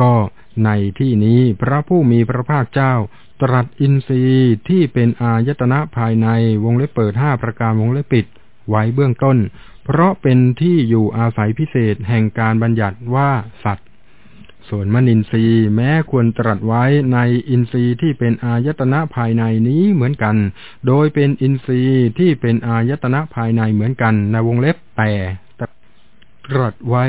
ก็ในที่นี้พระผู้มีพระภาคเจ้า ตรัสอินทรีย์ที่เป็นอายตนะภายในวงเล็บเปิดห้าประการวงเล็บปิด ไว้เบื้องต้น เพราะเป็นที่อยู่อาศัยพิเศษแห่งการบัญญัติว่าสัตว์ ส่วนมนินทรีย์แม้ควรตรัสไว้ในอินทรีย์ที่เป็นอายตนะภายในนี้เหมือนกัน โดยเป็นอินทรีย์ที่เป็นอายตนะภายในเหมือนกันในวงเล็บแต่ตรัสไว้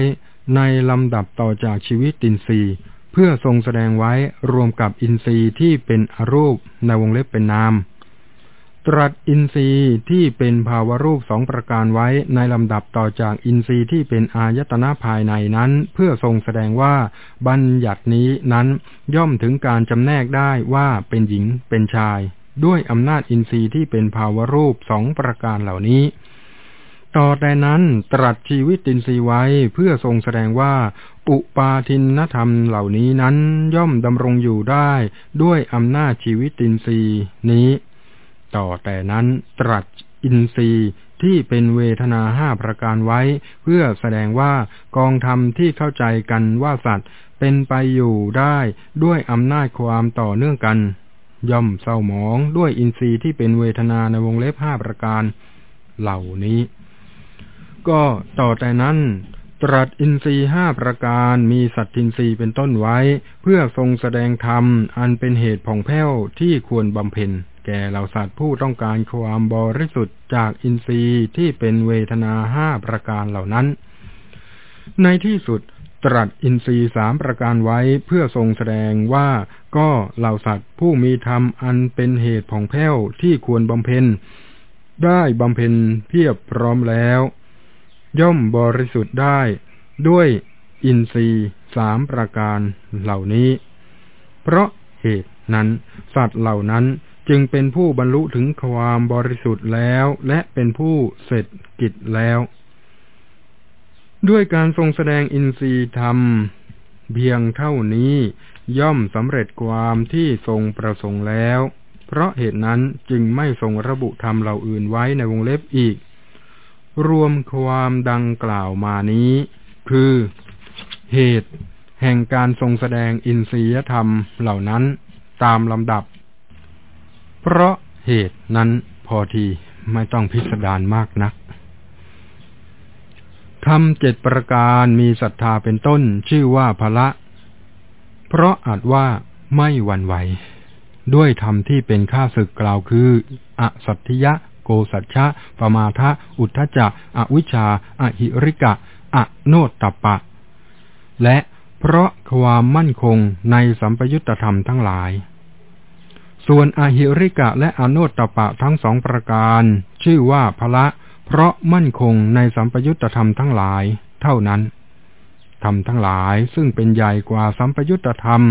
ในลำดับต่อจากชีวิตตินทรีย์ เพื่อทรงแสดงไว้รวมกับอินทรีย์ที่เป็นอรูปในวงเล็บเป็นนาม ตรัสอินทรีย์ที่เป็นภาวรูปสองประการไว้ในลำดับต่อจากอินทรีย์ที่เป็นอายตนะภายในนั้น เพื่อทรงแสดงว่าบัญญัตินี้นั้นย่อมถึงการจำแนกได้ว่าเป็นหญิงเป็นชาย ด้วยอำนาจอินทรีย์ที่เป็นภาวรูปสองประการเหล่านี้ ต่อแต่นั้นตรัสชีวิตินทรีไว้เพื่อทรงแสดงว่า อุปาทินธรรมเหล่านี้นั้นย่อมดำรงอยู่ได้ด้วยอำนาจชีวิตินทรีนี้ ต่อแต่นั้นตรัสอินทรีย์ที่เป็นเวทนาห้าประการไว้ เพื่อแสดงว่ากองธรรมที่เข้าใจกันว่าสัตว์เป็นไปอยู่ได้ด้วยอำนาจความต่อเนื่องกัน ย่อมเศร้าหมองด้วยอินทรีย์ที่เป็นเวทนาในวงเล็บห้าประการ เหล่านี้ ก็ต่อแต่นั้น ตรัสอินทรีห้าประการมีสัตทินทรีเป็นต้นไว้ เพื่อทรงแสดงธรรม อันเป็นเหตุผ่องแผ้วที่ควรบำเพ็ญ แก่เหล่าสัตว์ผู้ต้องการความบริสุทธิ์จากอินทรีย์ที่เป็นเวทนาห้าประการเหล่านั้น ในที่สุดตรัสอินทรีสามประการไว้เพื่อทรงแสดงว่าก็เหล่าสัตว์ผู้มีธรรมอันเป็นเหตุผ่องแผ้วที่ควรบำเพ็ญ ได้บำเพ็ญเพียบพร้อมแล้ว ย่อมบริสุทธิ์ได้ด้วยอินทรีย์สามประการเหล่านี้ เพราะเหตุนั้น สัตว์เหล่านั้นจึงเป็นผู้บรรลุถึงความบริสุทธิ์แล้วและเป็นผู้เสร็จกิจแล้ว ด้วยการทรงแสดงอินทรีย์ธรรม เพียงเท่านี้ย่อมสำเร็จความที่ทรงประสงค์แล้ว เพราะเหตุนั้นจึงไม่ทรงระบุธรรมเหล่าอื่นไว้ในวงเล็บอีก รวมความดังกล่าวมานี้ คือเหตุแห่งการทรงแสดงอินทรียธรรมเหล่านั้นตามลำดับ เพราะเหตุนั้นพอทีไม่ต้องพิสดารมากนักทำเจ็ดประการมีศรัทธาเป็นต้นชื่อว่าพละ เพราะอาจว่าไม่หวั่นไหว ด้วยธรรมที่เป็นข้าศึกกล่าวคือ อสัตถิยะ โกสัจฉะปมาทะ อุทธจักอวิชชา อหิริกะ อโนตตปะ และเพราะความมั่นคงในสัมปยุตธรรมทั้งหลาย ส่วนอหิริกะและอโนตตปะทั้งสองประการ ชื่อว่าพละ เพราะมั่นคงในสัมปยุตธรรมทั้งหลาย เท่านั้นธรรมทั้งหลายซึ่งเป็นใหญ่กว่าสัมปยุตธรรม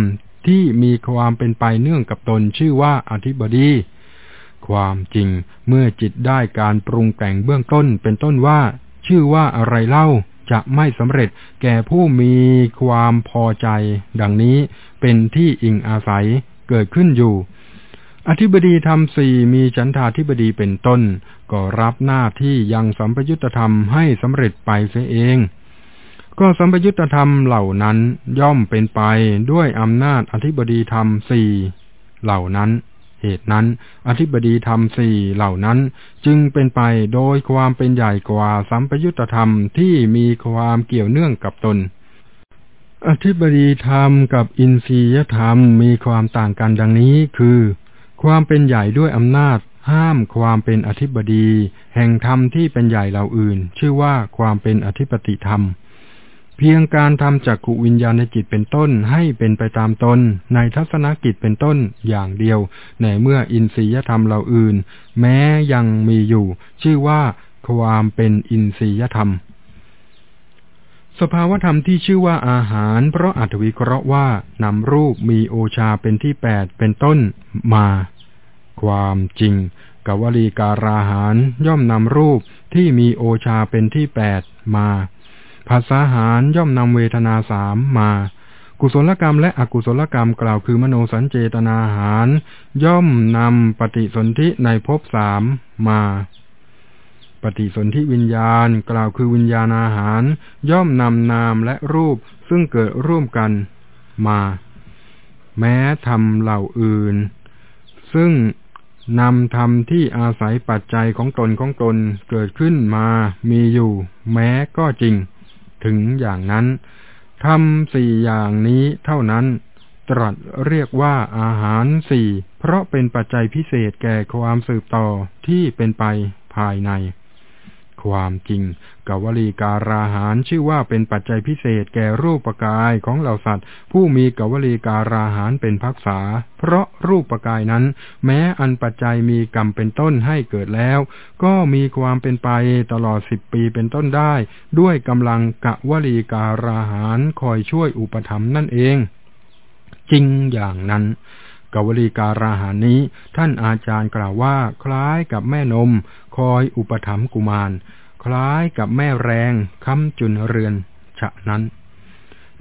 ที่มีความเป็นไปเนื่องกับตนชื่อว่าอธิบดี ความจริง เมื่อจิตได้การปรุงแต่งเบื้องต้นเป็นต้นว่า ชื่อว่าอะไรเล่าจะไม่สำเร็จแก่ผู้มีความพอใจ ดังนี้เป็นที่อิงอาศัยเกิดขึ้นอยู่ อธิบดีธรรมสี่มีฉันทาธิบดีเป็นต้น ก็รับหน้าที่ยังสัมปยุตธรรมให้สำเร็จไปเสียเอง ก็สัมปยุตธรรมเหล่านั้นย่อมเป็นไปด้วยอำนาจอธิบดีธรรมสี่เหล่านั้น เหตุนั้น อธิบดีธรรมสี่เหล่านั้น จึงเป็นไปโดยความเป็นใหญ่กว่าสัมปยุตธรรมที่มีความเกี่ยวเนื่องกับตน อธิบดีธรรมกับอินทรียธรรมมีความต่างกันดังนี้คือ ความเป็นใหญ่ด้วยอำนาจห้ามความเป็นอธิบดี แห่งธรรมที่เป็นใหญ่เหล่าอื่น ชื่อว่าความเป็นอธิปติธรรม เพียงการทำจักขุวิญญาณในจิตเป็นต้นให้เป็นไปตามตน ในทัศนกิจเป็นต้นอย่างเดียว ในเมื่ออินทรียธรรมเหล่าอื่น แม้ยังมีอยู่ ชื่อว่าความเป็นอินทรียธรรม สภาวธรรมที่ชื่อว่าอาหาร เพราะอัตวิเคราะห์ว่านำรูปมีโอชาเป็นที่แปดเป็นต้นมา ความจริงกวลีการาหารย่อมนำรูปที่มีโอชาเป็นที่แปดมา ภาษาหารย่อมนำเวทนาสามมา กุศลกรรมและอกุศลกรรมกล่าวคือมโนสัญเจตนาหาร ย่อมนำปฏิสนธิในภพสามมา ปฏิสนธิวิญญาณกล่าวคือวิญญาณอาหาร ย่อมนำนามและรูปซึ่งเกิดร่วมกันมา แม้ธรรมเหล่าอื่น ซึ่งนำธรรมที่อาศัยปัจจัยของตนของตนเกิดขึ้นมามีอยู่ แม้ก็จริง ถึงอย่างนั้นทำสี่อย่างนี้เท่านั้น ตรัสเรียกว่าอาหารสี่เพราะเป็นปัจจัยพิเศษแก่ความสืบต่อที่เป็นไปภายใน ความจริง กวลีการาหารชื่อว่าเป็นปัจจัยพิเศษแก่รูปกายของเหล่าสัตว์ ผู้มีกวลีการาหารเป็นพักษา เพราะรูปกายนั้น แม้อันปัจจัยมีกรรมเป็นต้นให้เกิดแล้ว ก็มีความเป็นไปตลอดสิบปีเป็นต้นได้ ด้วยกำลังกวลีการาหารคอยช่วยอุปถัมนั่นเอง จริงอย่างนั้นกวลีการาหานี้ ท่านอาจารย์กล่าวว่าคล้ายกับแม่นม คอยอุปถัมภ์กุมาร คล้ายกับแม่แรงค้ำจุนเรือน ฉะนั้น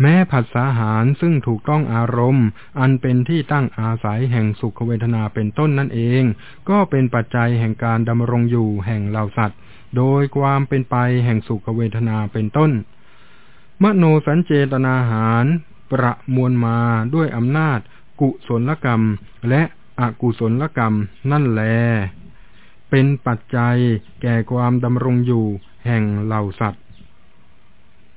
แม้ผัสสะหารซึ่งถูกต้องอารมณ์ อันเป็นที่ตั้งอาศัยแห่งสุขเวทนาเป็นต้นนั่นเอง ก็เป็นปัจจัยแห่งการดำรงอยู่แห่งเหล่าสัตว์ โดยความเป็นไปแห่งสุขเวทนาเป็นต้น มโนสัญเจตนาหารประมวลมาด้วยอำนาจ กุศลกรรม และอกุศลกรรมนั่นแล เป็นปัจจัยแก่ความดำรงอยู่แห่งเหล่าสัตว์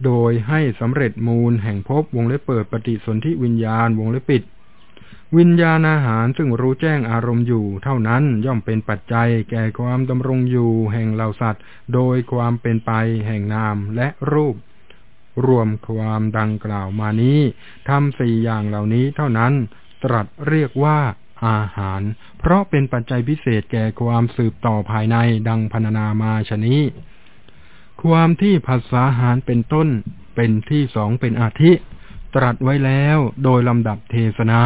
โดยให้สำเร็จมูลแห่งภพวงเล็บเปิดปฏิสนธิวิญญาณวงเล็บปิด วิญญาณอาหารซึ่งรู้แจ้งอารมณ์อยู่ เท่านั้นย่อมเป็นปัจจัยแก่ความดำรงอยู่แห่งเหล่าสัตว์ โดยความเป็นไปแห่งนามและรูป รวมความดังกล่าวมานี้ทำสี่อย่างเหล่านี้เท่านั้นตรัสเรียกว่า อาหาร เพราะเป็นปัจจัยพิเศษแก่ความสืบต่อภายในดังพรรณนามาชนี้ ความที่ภาษาหารเป็นต้นเป็นที่สองเป็นอาทิ ตรัสไว้แล้วโดยลำดับเทศนา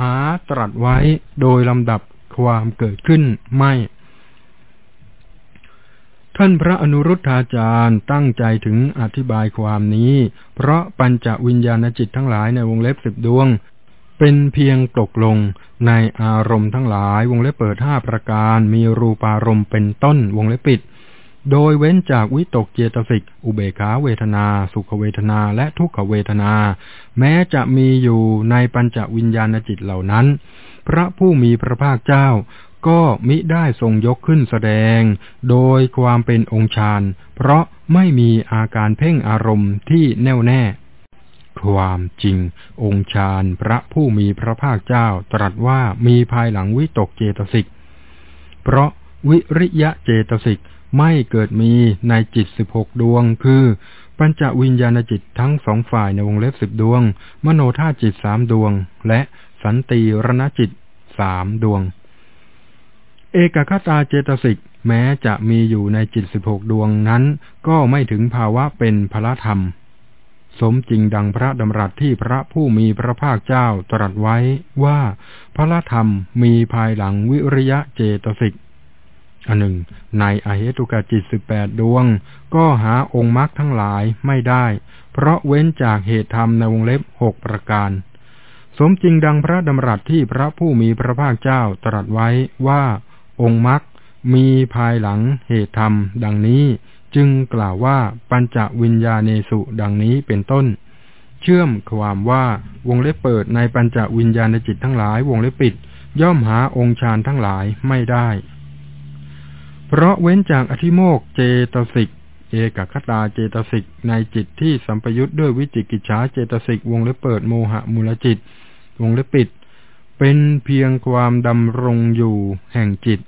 หาตรัสไว้โดยลำดับความเกิดขึ้นไม่ ท่านพระอนุรุทธาจารย์ตั้งใจถึงอธิบายความนี้ เพราะปัญจวิญญาณจิตทั้งหลายในวงเล็บสิบดวง เป็นเพียงตกลงในอารมณ์ทั้งหลายวงเล็บเปิดห้าประการมีรูปารมณ์เป็นต้นวงเล็บปิด โดยเว้นจากวิตกเจตสิก อุเบขาเวทนา สุขเวทนาและทุกขเวทนา แม้จะมีอยู่ในปัญจวิญญาณจิตเหล่านั้น พระผู้มีพระภาคเจ้าก็มิได้ทรงยกขึ้นแสดง โดยความเป็นองค์ฌานเพราะไม่มีอาการเพ่งอารมณ์ที่แน่วแน่ ความจริง องค์ฌานพระผู้มีพระภาคเจ้าตรัสว่ามีภายหลังวิตกเจตสิก เพราะวิริยะเจตสิกไม่เกิดมีในจิตสิบหกดวง คือ ปัญจวิญญาณจิตทั้งสองฝ่ายในวงเล็บสิบดวง มโนธาจิตสามดวง และสันติรณจิตสามดวง เอกคตาเจตสิกแม้จะมีอยู่ในจิตสิบหกดวงนั้น ก็ไม่ถึงภาวะเป็นพระธรรม สมจริงดังพระดำรัสที่พระผู้มีพระภาคเจ้าตรัสไว้ว่าพระธรรมมีภายหลังวิริยะเจตสิกอันหนึ่ง ในอเหตุกจิตสิบแปดดวง ก็หาองค์มรรคทั้งหลายไม่ได้ เพราะเว้นจากเหตุธรรมในวงเล็บหกประการ สมจริงดังพระดำรัสที่พระผู้มีพระภาคเจ้าตรัสไว้ว่าองค์มรรคมีภายหลังเหตุธรรมดังนี้ จึงกล่าวว่าปัญจวิญญาเนสุดังนี้เป็นต้น เชื่อมความว่าวงเล็บเปิดในปัญจวิญญาณจิตทั้งหลายวงเล็บปิด ย่อมหาองค์ฌานทั้งหลายไม่ได้ เพราะเว้นจากอธิโมกเจตสิกเอกคตาเจตสิกในจิตที่สัมปยุทธ์ด้วยวิจิกิจฉาเจตสิกวงเล็บเปิดโมหะมูลจิต วงเล็บปิด เป็นเพียงความดำรงอยู่แห่งจิต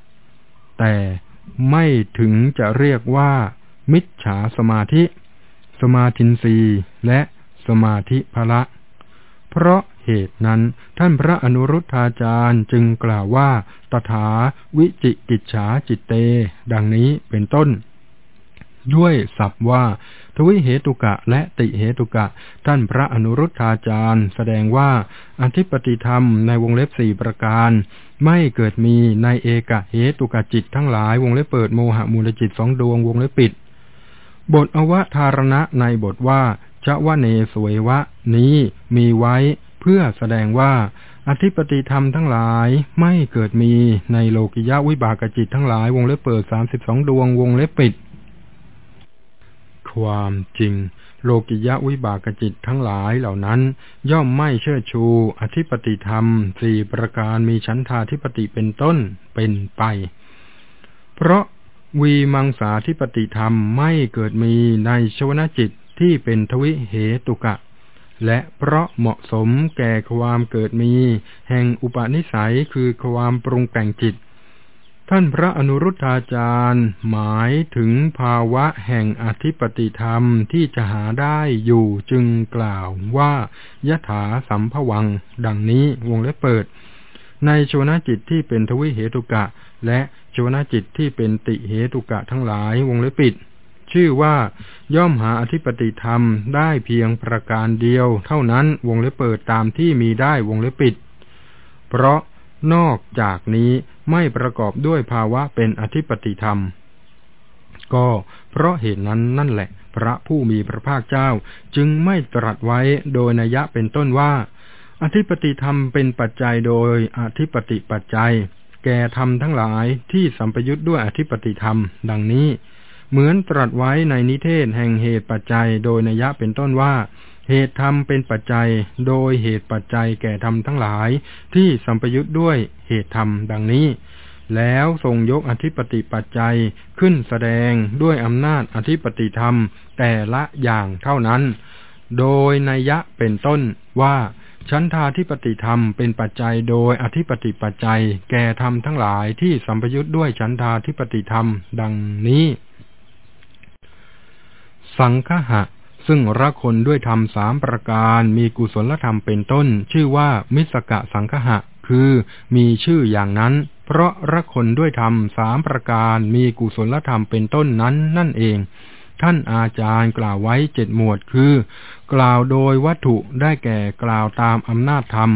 แต่ไม่ถึงจะเรียกว่า มิจฉาสมาธิ สมาธินรีและสมาธิภละ เพราะเหตุนั้นท่านพระอนุรุทธาจารย์จึงกล่าวว่า ตถาวิจิกิจฉาจิตเต ดังนี้เป็นต้น ด้วยศัพท์ว่า ทวิเหตุกะและติเหตุกะ ท่านพระอนุรุทธาจารย์ แสดงว่าอธิปติธรรมในวงเล็บสี่ประการ ไม่เกิดมีในเอกะเหตุกะจิตทั้งหลายวงเล็บเปิดโมหะมูลจิตสองดวงวงเล็บปิด บทอวทารณะในบทว่าชวเนสวยวะ นี้มีไว้เพื่อแสดงว่า อธิปติธรรมทั้งหลายไม่เกิดมีในโลกิยะวิบากจิตทั้งหลายวงเล็บเปิดสามสิบสองดวงวงเล็บปิด ความจริง โลกิยะวิบากจิตทั้งหลายเหล่านั้น ย่อมไม่เชื่อชู อธิปติธรรมสี่ประการมีชั้นทาธิปติเป็นต้นเป็นไป เพราะ วีมังสาธิปติธรรมไม่เกิดมีในชวนาจิตที่เป็นทวิเหตุกะ และเพราะเหมาะสมแก่ความเกิดมี แห่งอุปนิสัยคือความปรุงแต่งจิต ท่านพระอนุรุทธาจารย์ หมายถึงภาวะแห่งอธิปติธรรมที่จะหาได้อยู่จึงกล่าวว่ายถาสัมภวัง ดังนี้วงเล็บเปิด ในโชนจิตที่เป็นทวิเหตุกะ และ โชนาจิตที่เป็นติเหตุกะทั้งหลายวงเล็บปิด ชื่อว่าย่อมหาอธิปติธรรมได้เพียงประการเดียว เท่านั้นวงเล็บเปิดตามที่มีได้วงเล็บปิด เพราะนอกจากนี้ไม่ประกอบด้วยภาวะเป็นอธิปติธรรม ก็เพราะเหตุนั้นนั่นแหละ พระผู้มีพระภาคเจ้าจึงไม่ตรัสไว้โดยนัยะเป็นต้นว่า อธิปติธรรมเป็นปัจจัยโดยอธิปติปัจจัย แก่ธรรมทั้งหลายที่สัมปยุทธ์ด้วยอธิปติธรรม ดังนี้ เหมือนตรัสไว้ในนิเทศแห่งเหตุปัจจัยโดยนัยะเป็นต้นว่า เหตุธรรมเป็นปัจจัย โดยเหตุปัจจัยแก่ธรรมทั้งหลาย ที่สัมปยุทธ์ด้วยเหตุธรรม ดังนี้ แล้วทรงยกอธิปติปัจจัยขึ้นแสดงด้วยอำนาจอธิปติธรรมแต่ละอย่างเท่านั้น โดยนัยยะเป็นต้นว่า ชั้นทาธิปติธรรมเป็นปัจจัยโดยอธิปติปัจจัย แก่ธรรมทั้งหลายที่สัมปยุทธ์ด้วยชั้นทาธิปติธรรม ดังนี้ สังคหะ ซึ่งรักคนด้วยธรรมสามประการมีกุศลธรรมเป็นต้น ชื่อว่ามิสกะสังคหะ คือมีชื่ออย่างนั้น เพราะรักคนด้วยธรรมสามประการมีกุศลธรรมเป็นต้นนั้นนั่นเองท่านอาจารย์กล่าวไว้เจ็ดหมวดคือ กล่าวโดยวัตถุได้แก่กล่าวตามอำนาจธรรม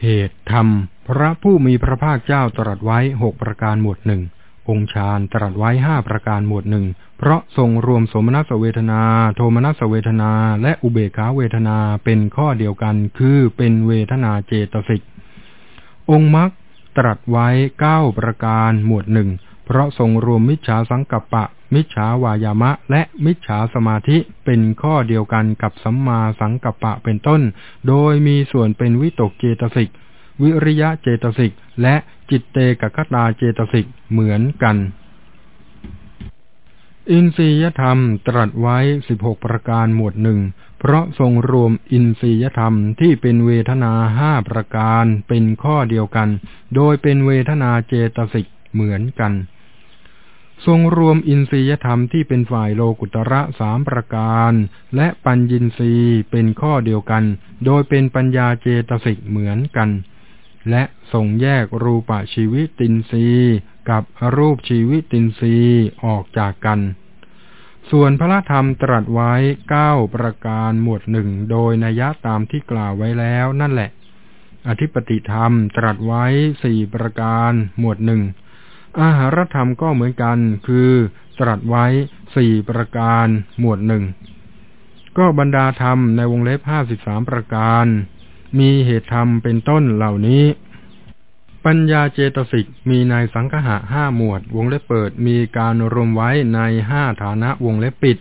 เหตุธรรม พระผู้มีพระภาคเจ้าตรัสไว้หกประการหมวดหนึ่งองค์ฌานตรัสไว้ห้าประการหมวดหนึ่ง เพราะทรงรวมสมนัสเวทนา โทมนัสเวทนา และอุเบกขาเวทนาเป็นข้อเดียวกันคือเป็นเวทนาเจตสิก องค์มรรคตรัสไว้เก้าประการหมวดหนึ่ง เพราะทรงรวมมิจฉาสังกัปปะ มิจฉาวายามะ และมิจฉาสมาธิเป็นข้อเดียวกันกับสัมมาสังกัปปะเป็นต้น โดยมีส่วนเป็นวิตกเจตสิก วิริยะเจตสิก และจิตเตกคตาเจตสิกเหมือนกัน อินทรียธรรมตรัสไว้สิบหกประการหมวดหนึ่งเพราะทรงรวมอินทรียธรรมที่เป็นเวทนาห้าประการเป็นข้อเดียวกัน โดยเป็นเวทนาเจตสิกเหมือนกัน ทรงรวมอินทรียธรรมที่เป็นฝ่ายโลกุตระสามประการ และปัญญินทรีย์เป็นข้อเดียวกัน โดยเป็นปัญญาเจตสิกเหมือนกัน และส่งแยกรูปชีวิตินทรีย์กับรูปชีวิตินทรีย์ออกจากกัน ส่วนพระธรรมตรัสไว้เก้าประการหมวดหนึ่งโดยนัยตามที่กล่าวไว้แล้วนั่นแหละ อธิปติธรรมตรัสไว้สี่ประการหมวดหนึ่ง อาหารธรรมก็เหมือนกัน คือตรัสไว้สี่ประการหมวดหนึ่ง ก็บรรดาธรรมในวงเล็บห้าสิบสามประการ มีเหตุธรรมเป็นต้นเหล่านี้ ปัญญาเจตสิกมีในสังคหะห้าหมวด วงเล็บเปิดมีการรวมไว้ในห้าฐานะวงเล็บปิด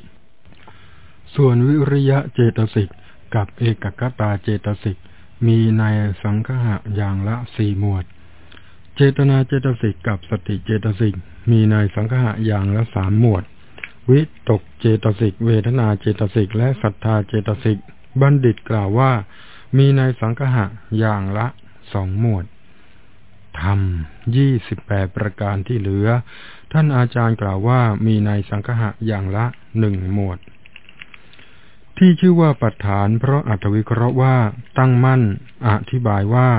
ส่วนวิริยะเจตสิกกับเอกกตาเจตสิกมีในสังคหะอย่างละสี่หมวด เจตนาเจตสิกกับสติเจตสิกมีในสังคหะอย่างละสามหมวด วิตกเจตสิก เวทนาเจตสิก และศรัทธาเจตสิก บัณฑิตกล่าวว่า มีในสังคหะอย่างละสองหมวดทำยี่สิบแปดประการที่เหลือ ท่านอาจารย์กล่าวว่ามีในสังคหะอย่างละหนึ่งหมวด ที่ชื่อว่าปัฏฐาน เพราะอัตวิเคราะห์ว่าตั้งมั่น อธิบายว่า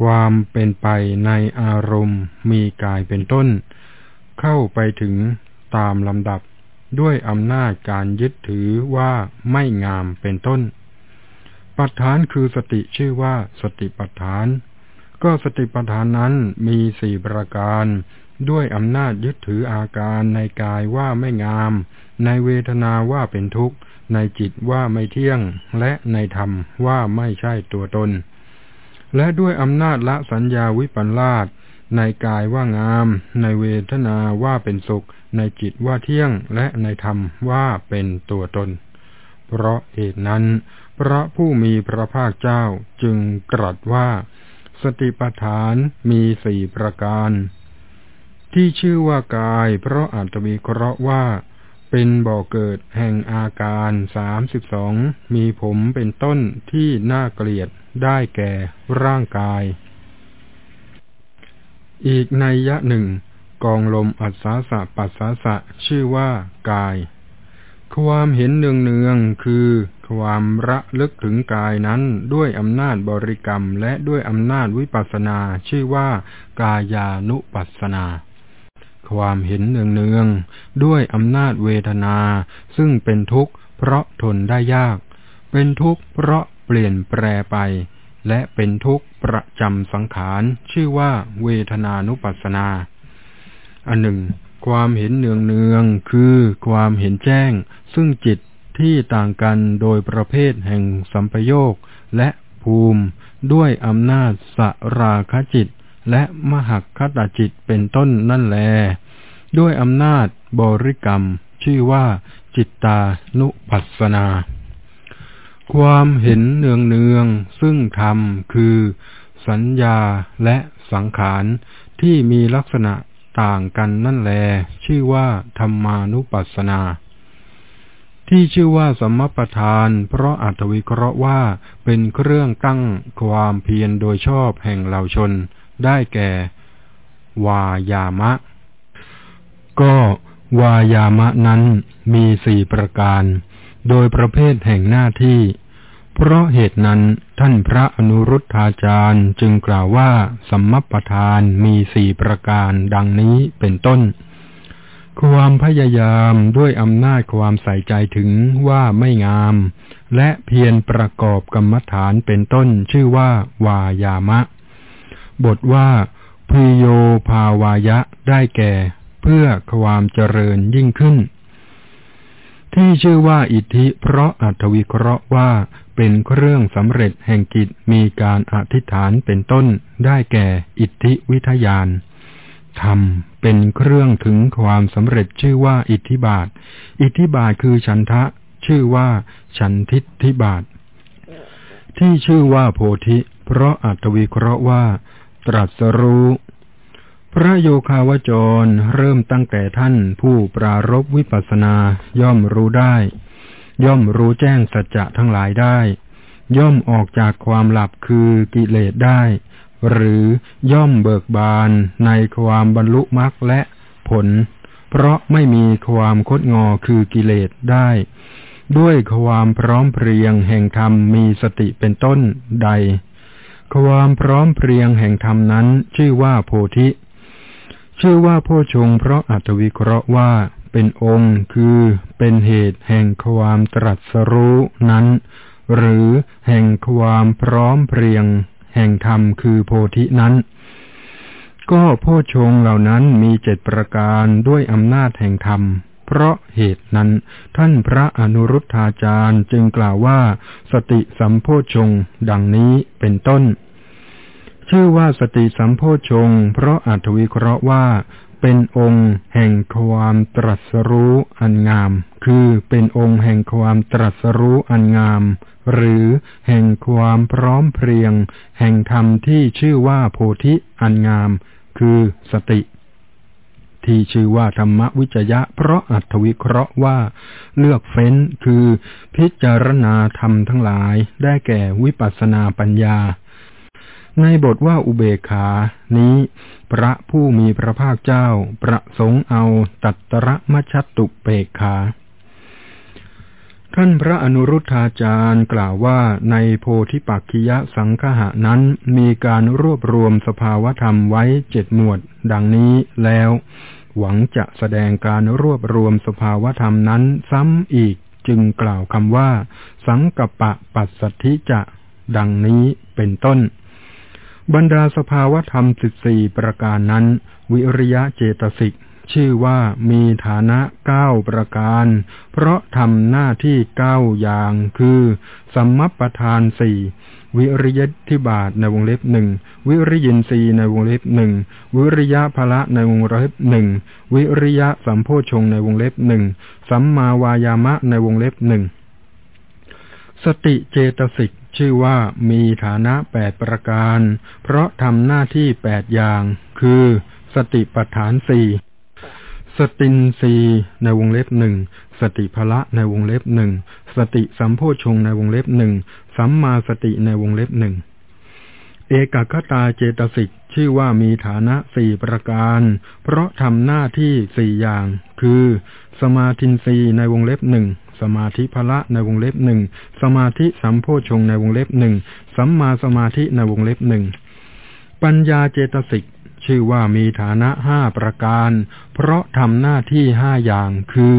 ความเป็นไปในอารมณ์มีกายเป็นต้น เข้าไปถึงตามลำดับด้วยอำนาจการยึดถือว่าไม่งามเป็นต้น ปัฏฐานคือสติชื่อว่าสติปัฏฐาน ก็สติปัฏฐานนั้นมีสี่ประการ ด้วยอำนาจยึดถืออาการในกายว่าไม่งาม ในเวทนาว่าเป็นทุกข์ ในจิตว่าไม่เที่ยง และในธรรมว่าไม่ใช่ตัวตน และด้วยอำนาจละสัญญาวิปัลลาสในกายว่างาม ในเวทนาว่าเป็นสุข ในจิตว่าเที่ยงและในธรรมว่าเป็นตัวตน เพราะเหตุนั้น พระผู้มีพระภาคเจ้าจึงตรัสว่า สติปัฏฐานมีสี่ประการ ที่ชื่อว่ากาย เพราะอัตวิเคราะห์ว่า เป็นบ่อเกิดแห่งอาการสามสิบสองมีผมเป็นต้นที่น่าเกลียดได้แก่ร่างกาย อีกในยะหนึ่ง กองลมอัศาสะปัสสาสะชื่อว่ากาย ความเห็นเนืองเนืองคือ ความระลึกถึงกายนั้นด้วยอำนาจบริกรรมและด้วยอำนาจวิปัสสนาชื่อว่ากายานุปัสสนา ความเห็นเนืองเนืองด้วยอำนาจเวทนา ซึ่งเป็นทุกข์เพราะทนได้ยาก เป็นทุกข์เพราะเปลี่ยนแปรไป และเป็นทุกข์ประจำสังขารชื่อว่าเวทนานุปัสสนาอันหนึ่ง ความเห็นเนืองเนืองคือความเห็นแจ้ง ซึ่งจิตที่ต่างกันโดยประเภทแห่งสัมปโยคและภูมิ ด้วยอำนาจสราคจิต และมหักคตจิตเป็นต้นนั่นแล ด้วยอำนาจบริกรรม ชื่อว่าจิตตานุปัสสนา ความเห็นเนืองเนืองซึ่งธรรมคือ สัญญาและสังขารที่มีลักษณะต่างกันนั่นแล ชื่อว่าธรรมานุปัสสนา ที่ชื่อว่าสมปทาน เพราะอัตวิเคราะห์ว่าเป็นเครื่องตั้งความเพียรโดยชอบแห่งเหล่าชน ได้แก่ วายามะ ก็วายามะนั้นมีสี่ประการ โดยประเภทแห่งหน้าที่ เพราะเหตุนั้นท่านพระอนุรุทธาจารย์จึงกล่าวว่าสัมมปทานมีสี่ประการดังนี้เป็นต้น ความพยายามด้วยอำนาจความใส่ใจถึงว่าไม่งาม และเพียรประกอบกรรมฐานเป็นต้นชื่อว่าวายามะ บทว่าพิโยภาวายะได้แก่ เพื่อความเจริญยิ่งขึ้น ที่ชื่อว่าอิทธิเพราะอัตวิเคราะห์ว่าเป็นเครื่องสำเร็จแห่งกิจมีการอธิษฐานเป็นต้น ได้แก่อิทธิวิทยานธรรมเป็นเครื่องถึงความสำเร็จชื่อว่าอิทธิบาท อิทธิบาทคือฉันทะ ชื่อว่าฉันทิฏฐิบาท ที่ชื่อว่าโพธิ เพราะอัตวิเคราะห์ว่า ตรัสรู้ พระโยคาวจรเริ่มตั้งแต่ท่านผู้ปรารบวิปัสนาย่อมรู้ได้ ย่อมรู้แจ้งสัจจะทั้งหลายได้ ย่อมออกจากความหลับคือกิเลสได้ หรือย่อมเบิกบานในความบรรลุมรรคและผล เพราะไม่มีความคดงอคือกิเลสได้ ด้วยความพร้อมเพรียงแห่งธรรมมีสติเป็นต้นใด ความพร้อมเพรียงแห่งธรรมนั้น ชื่อว่าโพธิ ชื่อว่าโพชงเพราะอัตวิเคราะห์ว่าเป็นองค์คือเป็นเหตุแห่งความตรัสรู้นั้น หรือแห่งความพร้อมเพรียง แห่งธรรมคือโพธินั้น ก็โพชงเหล่านั้นมีเจ็ดประการด้วยอำนาจแห่งธรรม เพราะเหตุนั้น ท่านพระอนุรุทธาจารย์จึงกล่าวว่า สติสัมโพชงดังนี้เป็นต้น ชื่อว่าสติสัมโพชง เพราะอัตวิเคราะห์ว่าเป็นองค์แห่งความตรัสรู้อันงาม คือเป็นองค์แห่งความตรัสรู้อันงาม หรือแห่งความพร้อมเพรียง แห่งธรรมที่ชื่อว่าโพธิอันงาม คือสติ ที่ชื่อว่าธรรมวิจยะ เพราะอัตวิเคราะห์ว่าเลือกเฟ้นคือพิจารณาธรรมทั้งหลายได้แก่วิปัสสนาปัญญา ในบทว่าอุเบกขานี้ พระผู้มีพระภาคเจ้าประสงค์เอาตัตระมัชตุเปกขา ท่านพระอนุรุทธาจารย์กล่าวว่าในโพธิปักขิยสังคหะนั้นมีการรวบรวมสภาวธรรมไว้เจ็ดหมวด ดังนี้แล้ว หวังจะแสดงการรวบรวมสภาวธรรมนั้นซ้ำอีกจึงกล่าวคำว่า สังกปะปัสสธิจะ ดังนี้เป็นต้น บรรดาสภาวธรรมสิบสี่ประการนั้น วิริยะเจตสิก ชื่อว่ามีฐานะเก้าประการ เพราะทำหน้าที่เก้าอย่าง คือสัมมปทานสี่วิริยทิบาทในวงเล็บหนึ่งวิริยินทรีในวงเล็บหนึ่งวิริยะภละในวงเล็บหนึ่งวิริยะสัมโพชงในวงเล็บหนึ่งสัมมาวายามะในวงเล็บหนึ่งสติเจตสิกชื่อว่ามีฐานะแปดประการ เพราะทำหน้าที่แปดอย่าง คือ สติปัฏฐานสี่ สตินสีในวงเล็บหนึ่งสติภละในวงเล็บหนึ่งสติสัมโพชงในวงเล็บหนึ่งสัมมาสติในวงเล็บหนึ่งเอกคตาเจตสิกชื่อว่ามีฐานะสี่ประการ เพราะทำหน้าที่สี่อย่าง คือ สมาธินรีในวงเล็บหนึ่งสมาธิภละในวงเล็บหนึ่งสมาธิสัมโพชงในวงเล็บหนึ่งสัมมาสมาธิในวงเล็บหนึ่งปัญญาเจตสิก ชื่อว่ามีฐานะห้าประการ เพราะทำหน้าที่ห้าอย่างคือ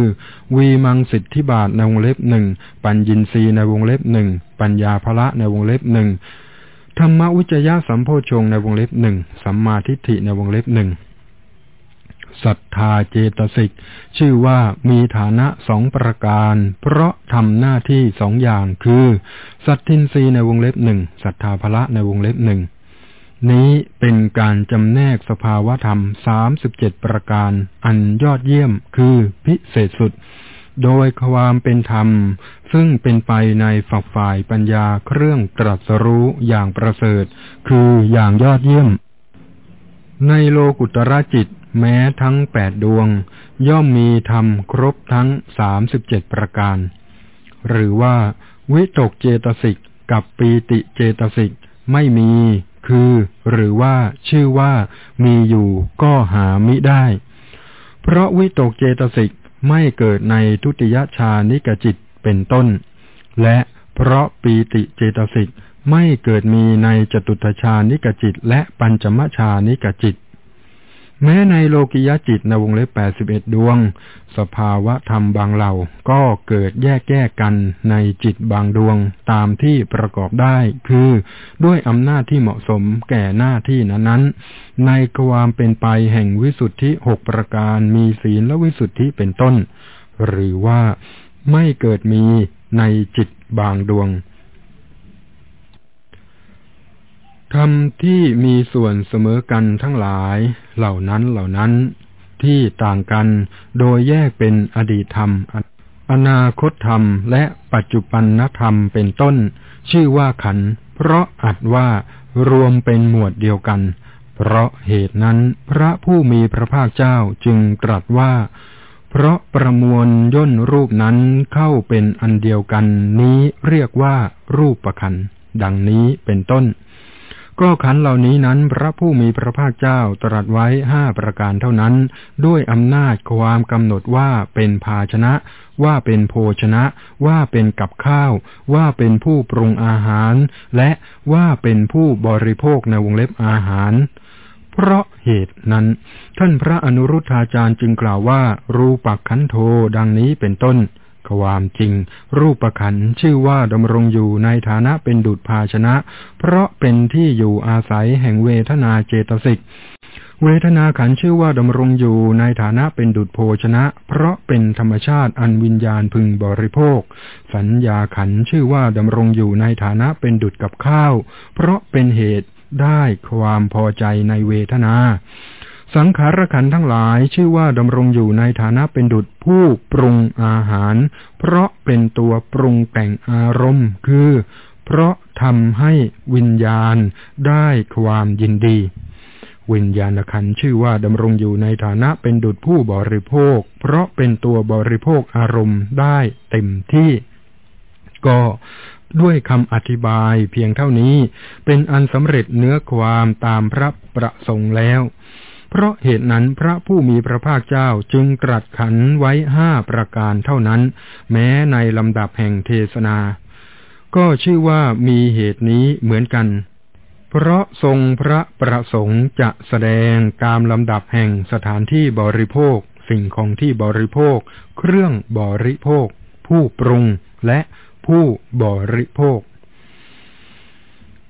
วีมังสิทธิบาทในวงเล็บหนึ่งปัญญินรีในวงเล็บหนึ่งปัญญาภละในวงเล็บหนึ่งธรรมวิจยะสัมโพชงในวงเล็บหนึ่งสัมมาทิฏฐิในวงเล็บหนึ่งศรัทธาเจตสิก ชื่อว่ามีฐานะสองประการ เพราะทำหน้าที่สองอย่างคือ สัตทินรีในวงเล็บหนึ่งศรัทธาภละในวงเล็บหนึ่ง นี้เป็นการจำแนกสภาวธรรมสามสิบเจ็ดประการ อันยอดเยี่ยมคือพิเศษสุด โดยความเป็นธรรม ซึ่งเป็นไปในฝักฝ่ายปัญญาเครื่องตรัสรู้อย่างประเสริฐ คืออย่างยอดเยี่ยม ในโลกุตรจิตแม้ทั้งแปดดวง ย่อมมีธรรมครบทั้งสามสิบเจ็ดประการ หรือว่า วิตกเจตสิกกับปีติเจตสิกไม่มี คือหรือว่าชื่อว่ามีอยู่ก็หามิได้ เพราะวิตกเจตสิกไม่เกิดในทุติยชานิกจิตเป็นต้น และเพราะปีติเจตสิกไม่เกิดมีในจตุตชานิกจิตและปัญจมชานิกจิต แม้ในโลกิยะจิตในวงเล็บแปดสิบเอ็ดดวง สภาวะธรรมบางเหล่าก็เกิดแยกแยกกันในจิตบางดวงตามที่ประกอบได้ คือด้วยอำนาจที่เหมาะสมแก่หน้าที่นั้นๆ ในความเป็นไปแห่งวิสุทธิหกประการมีศีลและวิสุทธิเป็นต้น หรือว่าไม่เกิดมีในจิตบางดวง ธรรมที่มีส่วนเสมอกันทั้งหลายเหล่านั้นเหล่านั้น ที่ต่างกันโดยแยกเป็นอดีตธรรม อนาคตธรรมและปัจจุบันธรรมเป็นต้น ชื่อว่าขัน เพราะอัดว่ารวมเป็นหมวดเดียวกัน เพราะเหตุนั้นพระผู้มีพระภาคเจ้าจึงตรัสว่า เพราะประมวลย่นรูปนั้นเข้าเป็นอันเดียวกันนี้เรียกว่ารูปประคันดังนี้เป็นต้น ก็ขันเหล่านี้นั้นพระผู้มีพระภาคเจ้าตรัสไว้ห้าประการเท่านั้น ด้วยอำนาจความกำหนดว่าเป็นภาชนะ ว่าเป็นโภชนะ ว่าเป็นกับข้าว ว่าเป็นผู้ปรุงอาหาร และว่าเป็นผู้บริโภคในวงเล็บอาหาร เพราะเหตุนั้น ท่านพระอนุรุทธาจารย์จึงกล่าวว่า รูปักขันโทดังนี้เป็นต้น ความจริง รูปขันชื่อว่าดำรงอยู่ในฐานะเป็นดุจภาชนะ เพราะเป็นที่อยู่อาศัยแห่งเวทนาเจตสิกเวทนาขันชื่อว่าดำรงอยู่ในฐานะเป็นดุจโภชนะ เพราะเป็นธรรมชาติอันวิญญาณพึงบริโภค สัญญาขันชื่อว่าดำรงอยู่ในฐานะเป็นดุจกับข้าว เพราะเป็นเหตุได้ความพอใจในเวทนา สังขารขันทั้งหลายชื่อว่าดำรงอยู่ในฐานะเป็นดุจผู้ปรุงอาหาร เพราะเป็นตัวปรุงแต่งอารมณ์ คือ เพราะทำให้วิญญาณได้ความยินดี วิญญาณขันชื่อว่าดำรงอยู่ในฐานะเป็นดุจผู้บริโภค เพราะเป็นตัวบริโภคอารมณ์ได้เต็มที่ ก็ด้วยคำอธิบายเพียงเท่านี้ เป็นอันสำเร็จเนื้อความตามพระประสงค์แล้ว เพราะเหตุนั้นพระผู้มีพระภาคเจ้าจึงตรัสขันไว้ห้าประการเท่านั้น แม้ในลำดับแห่งเทศนา ก็ชื่อว่ามีเหตุนี้เหมือนกัน เพราะทรงพระประสงค์จะแสดงตามลำดับแห่งสถานที่บริโภค สิ่งของที่บริโภค เครื่องบริโภค ผู้ปรุงและผู้บริโภค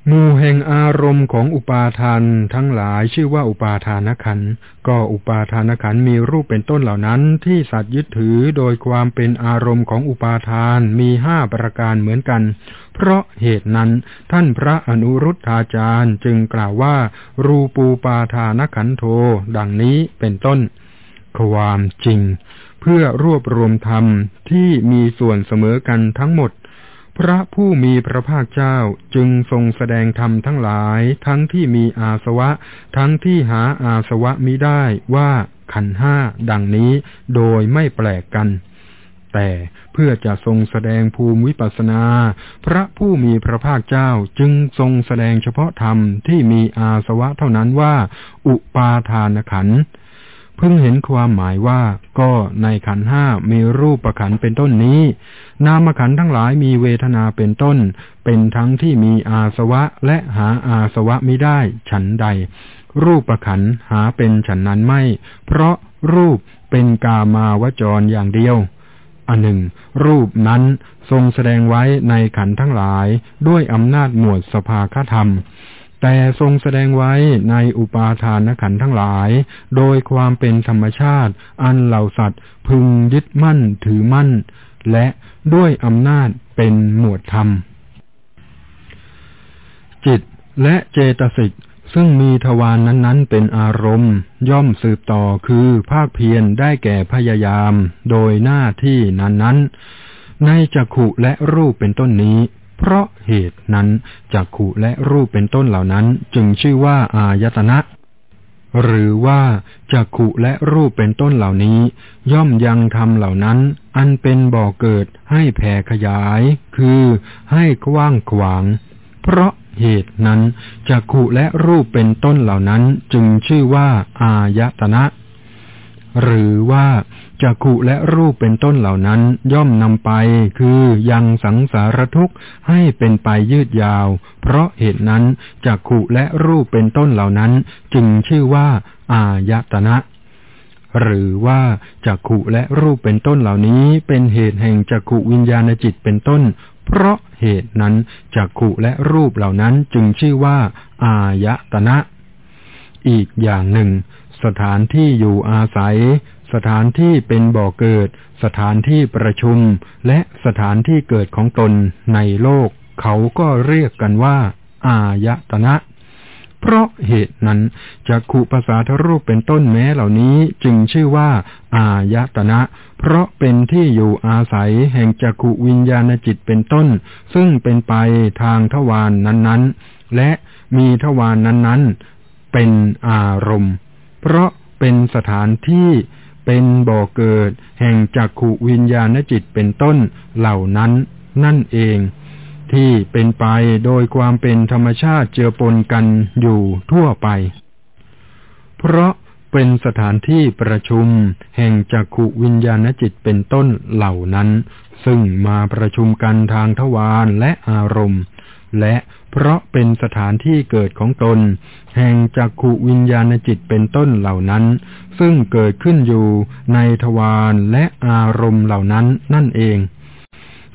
หมู่แห่งอารมณ์ของอุปาทานทั้งหลายชื่อว่าอุปาทานขันก็อุปาทานขันมีรูปเป็นต้นเหล่านั้น ที่สัตว์ยึดถือโดยความเป็นอารมณ์ของอุปาทานมีห้าประการเหมือนกัน เพราะเหตุนั้นท่านพระอนุรุทธาจารย์จึงกล่าวว่า รูปูปาทานขันโท ดังนี้เป็นต้น ความจริง เพื่อรวบรวมธรรมที่มีส่วนเสมอกันทั้งหมด พระผู้มีพระภาคเจ้าจึงทรงแสดงธรรมทั้งหลาย ทั้งที่มีอาสวะ ทั้งที่หาอาสวะมิได้ว่าขันห้าดังนี้โดยไม่แปลกกัน แต่เพื่อจะทรงแสดงภูมิวิปัสนา พระผู้มีพระภาคเจ้าจึงทรงแสดงเฉพาะธรรมที่มีอาสวะเท่านั้นว่า อุปาทานขันธ์ เพิ่งเห็นความหมายว่าก็ในขันห้ามีรูปประขันเป็นต้นนี้ นามขันทั้งหลายมีเวทนาเป็นต้น เป็นทั้งที่มีอาสวะและหาอาสวะไม่ได้ ฉันใด รูปประขันหาเป็นฉันนั้นไม่ เพราะรูปเป็นกามาวจรอย่างเดียวอันหนึ่ง รูปนั้นทรงแสดงไว้ในขันทั้งหลายด้วยอำนาจหมวดสภาคธรรม แต่ทรงแสดงไว้ในอุปาทานขันธ์ทั้งหลาย โดยความเป็นธรรมชาติ อันเหล่าสัตว์พึงยึดมั่นถือมั่น และด้วยอำนาจเป็นหมวดธรรม จิตและเจตสิกซึ่งมีทวารนนั้นๆ เป็นอารมณ์ ย่อมสืบต่อคือภาคเพียรได้แก่พยายาม โดยหน้าที่นั้นๆ ในจักขุและรูปเป็นต้นนี้ เพราะเหตุนั้นจักขุและรูปเป็นต้นเหล่านั้น จึงชื่อว่าอายตนะหรือว่าจักขุและรูปเป็นต้นเหล่านี้ ย่อมยังทำเหล่านั้น อันเป็นบ่อเกิดให้แผ่ขยาย คือให้กว้างขวาง เพราะเหตุนั้นจักขุและรูปเป็นต้นเหล่านั้นจึงชื่อว่า อายตนะ หรือว่า จักขุและรูปเป็นต้นเหล่านั้นย่อมนำไป คือยังสังสารทุกข์ให้เป็นไปยืดยาว เพราะเหตุนั้นจักขุและรูปเป็นต้นเหล่านั้น จึงชื่อว่า อายตนะ หรือว่าจักขุและรูปเป็นต้นเหล่านี้ เป็นเหตุแห่งจักขุวิญญาณจิตเป็นต้น เพราะเหตุนั้นจักขุและรูปเหล่านั้นจึงชื่อว่า อายตนะ อีกอย่างหนึ่ง สถานที่อยู่อาศัย สถานที่เป็นบ่อเกิด สถานที่ประชุม และสถานที่เกิดของตนในโลก เขาก็เรียกกันว่า อายตนะ เพราะเหตุนั้นจักขุภาษาทรูปเป็นต้นแม้เหล่านี้จึงชื่อว่า อายตนะ เพราะเป็นที่อยู่อาศัยแห่งจักขุวิญญาณจิตเป็นต้น ซึ่งเป็นไปทางทวารนนั้นๆ และมีทวารนนั้นๆ เป็นอารมณ์ เพราะเป็นสถานที่ เป็นบ่อเกิด แห่งจักขุวิญญาณจิตเป็นต้นเหล่านั้น นั่นเอง ที่เป็นไปโดยความเป็นธรรมชาติเจือปนกันอยู่ทั่วไป เพราะเป็นสถานที่ประชุม แห่งจักขุวิญญาณจิตเป็นต้นเหล่านั้น ซึ่งมาประชุมกันทางทวารและอารมณ์ และเพราะเป็นสถานที่เกิดของตน แห่งจักขุวิญญาณจิตเป็นต้นเหล่านั้น ซึ่งเกิดขึ้นอยู่ในทวารและอารมณ์เหล่านั้นนั่นเอง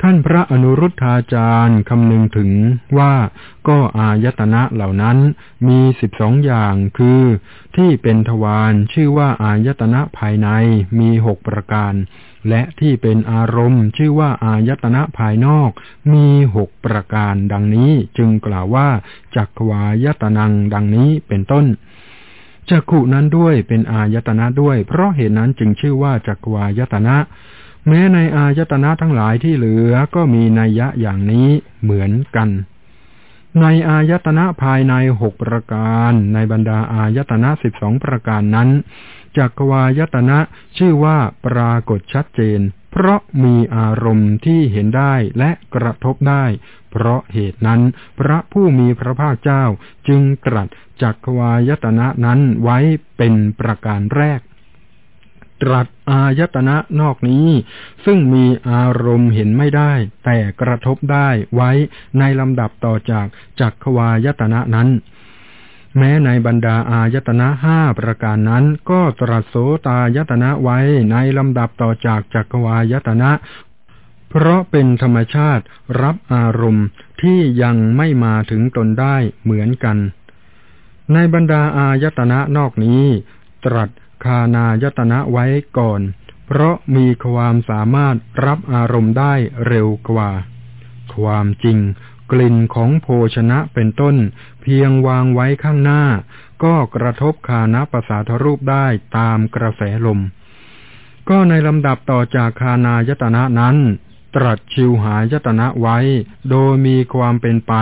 ท่านพระอนุรุทธาจารย์คำนึงถึงว่าก็อายตนะเหล่านั้นมีสิบสองอย่างคือ ที่เป็นทวารชื่อว่าอายตนะภายในมีหกประการ และที่เป็นอารมณ์ ชื่อว่าอายตนะภายนอก มีหกประการ ดังนี้จึงกล่าวว่าจักวายตนังดังนี้เป็นต้นจักขุนั้นด้วยเป็นอายตนะด้วย เพราะเหตุนั้นจึงชื่อว่าจักวายตนะ แม้ในอายตนะทั้งหลายที่เหลือก็มีนัยยะอย่างนี้เหมือนกัน ในอายตนะภายในหกประการ ในบรรดาอายตนะสิบสองประการนั้นจักวายตนะชื่อว่าปรากฏชัดเจน เพราะมีอารมณ์ที่เห็นได้และกระทบได้ เพราะเหตุนั้น พระผู้มีพระภาคเจ้าจึงตรัสจักวายตนะนั้นไว้เป็นประการแรก ตรัสอายตนะนอกนี้ ซึ่งมีอารมณ์เห็นไม่ได้ แต่กระทบได้ไว้ในลำดับต่อจากจักวายตนะนั้น แม้ในบรรดาอายตนะห้าประการนั้น ก็ตรัสโสตายตนะไว้ในลำดับต่อจากจักรวายตนะเพราะเป็นธรรมชาติรับอารมณ์ที่ยังไม่มาถึงตนได้เหมือนกัน ในบรรดาอายตนะนอกนี้ ตรัส คานายตนะไว้ก่อน เพราะมีความสามารถรับอารมณ์ได้เร็วกว่า ความจริง กลิ่นของโภชนะเป็นต้น เพียงวางไว้ข้างหน้า ก็กระทบคานาประสาทรูปได้ตามกระแสลม ก็ในลำดับต่อจากคานายตนะนั้นตรัสชิวหายตนะไว้ โดยมีความเป็นไป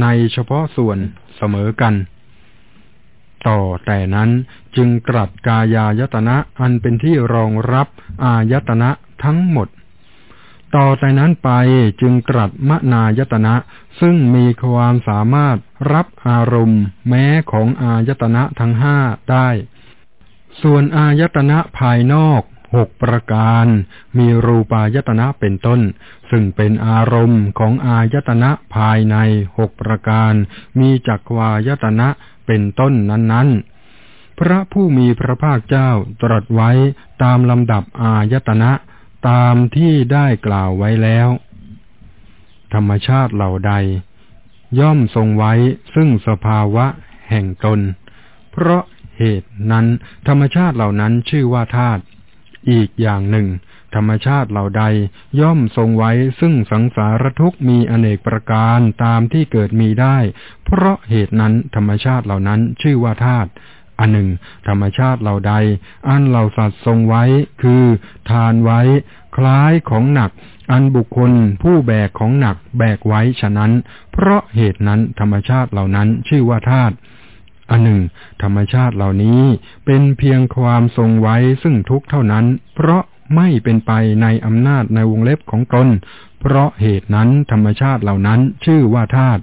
ในเฉพาะส่วนเสมอกัน ต่อแต่นั้นจึงตรัสกายายตนะอันเป็นที่รองรับอายตนะทั้งหมด ต่อแต่นั้นไปจึงตรัสมนายตนะซึ่งมีความสามารถรับอารมณ์ แม้ของอายตนะทั้งห้าได้ ส่วนอายตนะภายนอกหกประการ มีรูปายตนะเป็นต้น ซึ่งเป็นอารมณ์ของอายตนะภายในหกประการ มีจักวายตนะ เป็นต้นนั้นๆ พระผู้มีพระภาคเจ้าตรัสไว้ตามลำดับอายตนะตามที่ได้กล่าวไว้แล้ว ธรรมชาติเหล่าใด ย่อมทรงไว้ซึ่งสภาวะแห่งตน เพราะเหตุนั้นธรรมชาติเหล่านั้นชื่อว่าธาตุอีกอย่างหนึ่ง ธรรมชาติเหล่าใด ย่อมทรงไว้ซึ่งสังสารทุกมีอเนกประการตามที่เกิดมีได้ เพราะเหตุนั้นธรรมชาติเหล่านั้นชื่อว่าธาตุอันหนึ่ง ธรรมชาติเหล่าใด อันเหล่าสัตว์ทรงไว้ คือทานไว้ คล้ายของหนัก อันบุคคลผู้แบกของหนักแบกไว้ฉะนั้น เพราะเหตุนั้นธรรมชาติเหล่านั้นชื่อว่าธาตุอันหนึ่ง ธรรมชาติเหล่านี้เป็นเพียงความทรงไว้ซึ่งทุกเท่านั้น เพราะ ไม่เป็นไปในอำนาจในวงเล็บของตน เพราะเหตุนั้นธรรมชาติเหล่านั้นชื่อว่าธาตุ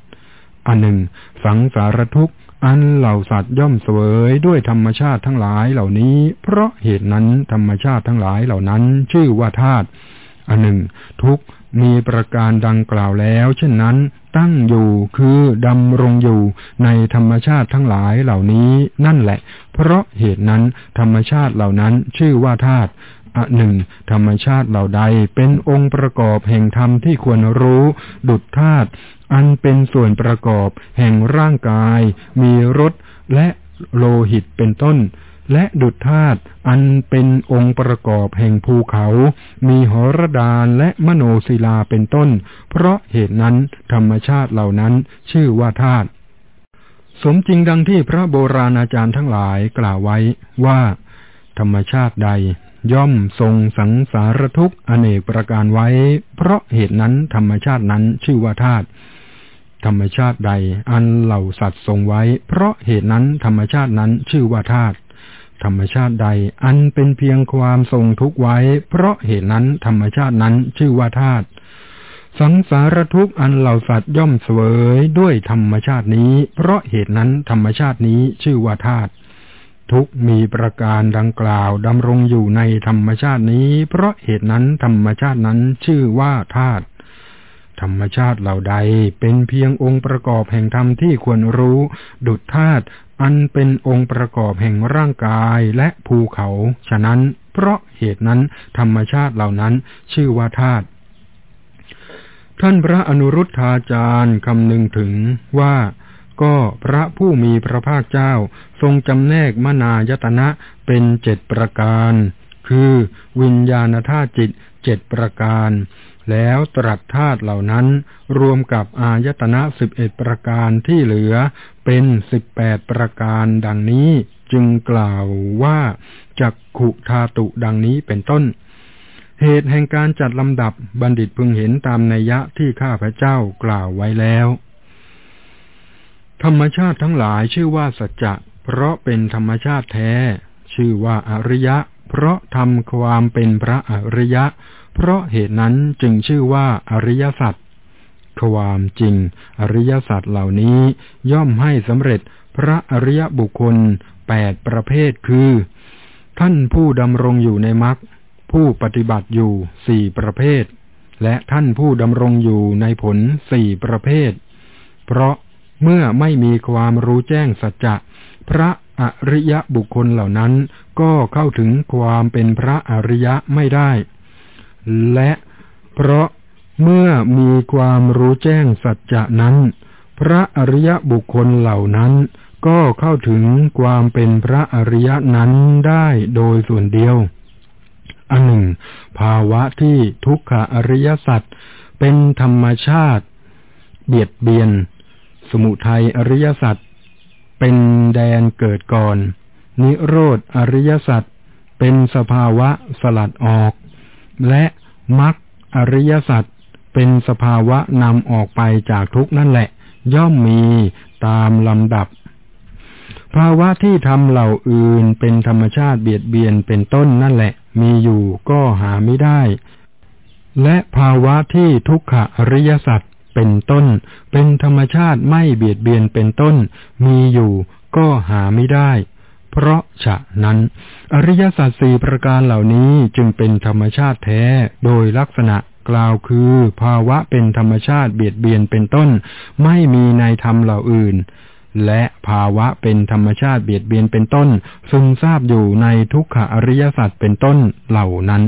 อันหนึ่ง สังสารทุกข์อันเหล่าสัตว์ย่อมเสวยด้วยธรรมชาติทั้งหลายเหล่านี้ เพราะเหตุนั้นธรรมชาติทั้งหลายเหล่านั้น ชื่อว่าธาตุอันหนึ่ง ทุกมีประการดังกล่าวแล้ว เช่นนั้น ตั้งอยู่คือดำรงอยู่ในธรรมชาติทั้งหลายเหล่านี้นั่นแหละ เพราะเหตุนั้นธรรมชาติเหล่านั้นชื่อว่าธาตุ อันหนึ่งธรรมชาติเหล่าใดเป็นองค์ประกอบแห่งธรรมที่ควรรู้ ดุจธาตุอันเป็นส่วนประกอบแห่งร่างกาย มีรสและโลหิตเป็นต้น และดุจธาตุอันเป็นองค์ประกอบแห่งภูเขา มีหรดานและมโนศิลาเป็นต้น เพราะเหตุนั้นธรรมชาติเหล่านั้นชื่อว่าธาตุสมจริงดังที่พระโบราณอาจารย์ทั้งหลายกล่าวไว้ว่า ธรรมชาติใด ย่อมทรงสังสารทุกข์อเนกประการไว้ เพราะเหตุนั้นธรรมชาตินั้นชื่อว่าธาตุธรรมชาติใดอันเหล่าสัตว์ทรงไว้ เพราะเหตุนั้นธรรมชาตินั้นชื่อว่าธาตุธรรมชาติใดอันเป็นเพียงความทรงทุกข์ไว้ เพราะเหตุนั้นธรรมชาตินั้นชื่อว่าธาตุสังสารทุกข์อันเหล่าสัตว์ย่อมเสวยด้วยธรรมชาตินี้ เพราะเหตุนั้นธรรมชาตินี้ชื่อว่าธาตุ ทุกมีประการดังกล่าวดำรงอยู่ในธรรมชาตินี้ เพราะเหตุนั้นธรรมชาตินั้นชื่อว่าธาตุธรรมชาติเหล่าใดเป็นเพียงองค์ประกอบแห่งธรรมที่ควรรู้ ดุจธาตุอันเป็นองค์ประกอบแห่งร่างกายและภูเขา ฉะนั้น เพราะเหตุนั้น ธรรมชาติเหล่านั้นชื่อว่าธาตุท่านพระอนุรุทธาจารย์คำนึงถึงว่า ก็พระผู้มีพระภาคเจ้าทรงจำแนกมนายตนะเป็นเจ็ดประการ คือวิญญาณธาตุจิตเจ็ดประการ แล้วตรัสธาตุเหล่านั้นรวมกับอายตนะสิบเอ็ดประการที่เหลือเป็นสิบแปดประการดังนี้จึงกล่าวว่าจักขุธาตุดังนี้เป็นต้นเหตุแห่งการจัดลำดับบัณฑิตพึงเห็นตามนัยยะที่ข้าพระเจ้ากล่าวไว้แล้ว ธรรมชาติทั้งหลายชื่อว่าสัจจะ เพราะเป็นธรรมชาติแท้ ชื่อว่าอริยะ เพราะทำความเป็นพระอริยะ เพราะเหตุนั้นจึงชื่อว่าอริยสัจความจริง อริยสัจเหล่านี้ย่อมให้สำเร็จพระอริยบุคคลแปดประเภทคือ ท่านผู้ดำรงอยู่ในมรรคผู้ปฏิบัติอยู่สี่ประเภท และท่านผู้ดำรงอยู่ในผลสี่ประเภท เพราะ เมื่อไม่มีความรู้แจ้งสัจจะ พระอริยบุคคลเหล่านั้นก็เข้าถึงความเป็นพระอริยะไม่ได้ และเพราะเมื่อมีความรู้แจ้งสัจจะนั้น พระอริยบุคคลเหล่านั้น ก็เข้าถึงความเป็นพระอริยนั้นได้โดยส่วนเดียว อันหนึ่ง ภาวะที่ทุกขอริยสัจเป็นธรรมชาติ เบียดเบียน สมุทัยอริยสัจเป็นแดนเกิดก่อน นิโรธอริยสัจเป็นสภาวะสลัดออก และมรรคอริยสัจเป็นสภาวะนำออกไปจากทุกนั่นแหละ ย่อมมีตามลำดับ ภาวะที่ทำเหล่าอื่นเป็นธรรมชาติเบียดเบียนเป็นต้นนั่นแหละ มีอยู่ก็หาไม่ได้ และภาวะที่ทุกขอริยสัจ เป็นต้น เป็นธรรมชาติไม่เบียดเบียนเป็นต้น มีอยู่ก็หาไม่ได้ เพราะฉะนั้น อริยสัจสี่ประการเหล่านี้จึงเป็นธรรมชาติแท้โดยลักษณะกล่าวคือภาวะเป็นธรรมชาติเบียดเบียนเป็นต้น ไม่มีในธรรมเหล่าอื่น และภาวะเป็นธรรมชาติเบียดเบียนเป็นต้น ซึ่งทราบอยู่ในทุกขอริยสัจเป็นต้นเหล่านั้น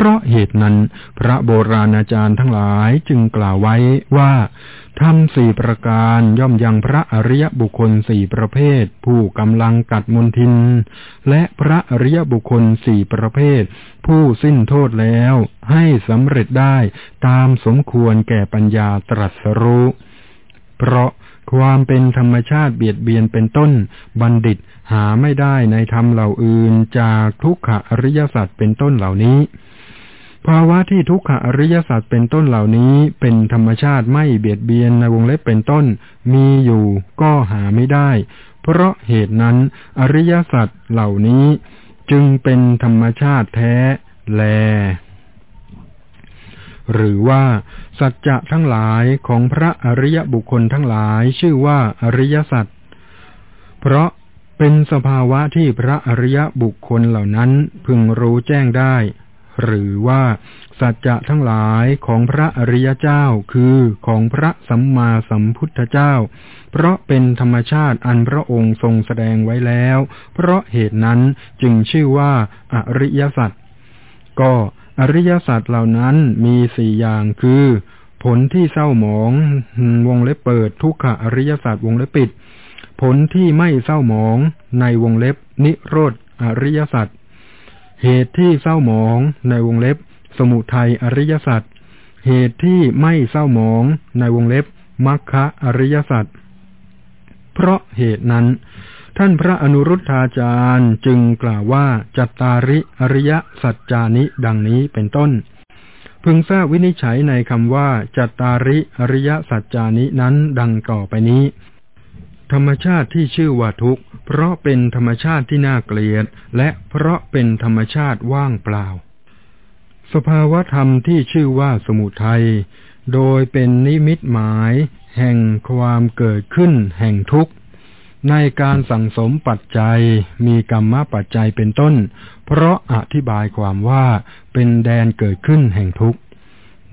เพราะเหตุนั้น พระโบราณอาจารย์ทั้งหลายจึงกล่าวไว้ว่าทำสี่ประการย่อมยังพระอริยบุคคลสี่ประเภท ผู้กำลังกัดมนทิน และพระอริยบุคคลสี่ประเภท ผู้สิ้นโทษแล้ว ให้สำเร็จได้ตามสมควรแก่ปัญญาตรัสรู้เพราะความเป็นธรรมชาติเบียดเบียนเป็นต้น บัณฑิตหาไม่ได้ในธรรมเหล่าอื่นจากทุกขอริยสัจเป็นต้นเหล่านี้ ภาวะที่ทุกขอริยสัจเป็นต้นเหล่านี้ เป็นธรรมชาติไม่เบียดเบียนในวงเล็บเป็นต้น มีอยู่ก็หาไม่ได้ เพราะเหตุนั้น อริยสัจเหล่านี้ จึงเป็นธรรมชาติแท้แล หรือว่า สัจจะทั้งหลายของพระอริยบุคคลทั้งหลายชื่อว่าอริยสัจเพราะเป็นสภาวะที่พระอริยบุคคลเหล่านั้นพึงรู้แจ้งได้ หรือว่าสัจจะทั้งหลายของพระอริยเจ้าคือของพระสัมมาสัมพุทธเจ้า เพราะเป็นธรรมชาติอันพระองค์ทรงแสดงไว้แล้ว เพราะเหตุนั้นจึงชื่อว่าอริยสัจก็อริยสัจเหล่านั้นมีสี่อย่างคือ ผลที่เศร้าหมองวงเล็บเปิดทุกขอริยสัจวงเล็บปิด ผลที่ไม่เศร้าหมองในวงเล็บนิโรธอริยสัจ เหตุที่เศร้าหมองในวงเล็บ สมุทัยอริยสัจเหตุที่ไม่เศร้าหมองในวงเล็บมัคคะอริยสัจเพราะเหตุนั้น ท่านพระอนุรุทธาจารย์จึงกล่าวว่าจัตตาริอริยสัจจานิดังนี้เป็นต้น พึงทราบวินิจฉัยในคำว่าจัตตาริอริยสัจจานินั้นดังต่อไปนี้ ธรรมชาติที่ชื่อว่าทุกข์ เพราะเป็นธรรมชาติที่น่าเกลียด และเพราะเป็นธรรมชาติว่างเปล่า สภาวธรรมที่ชื่อว่าสมุทัยโดยเป็นนิมิตหมาย แห่งความเกิดขึ้นแห่งทุกข์ ในการสั่งสมปัจจัยมีกรรมปัจจัยเป็นต้น เพราะอธิบายความว่าเป็นแดนเกิดขึ้นแห่งทุกข์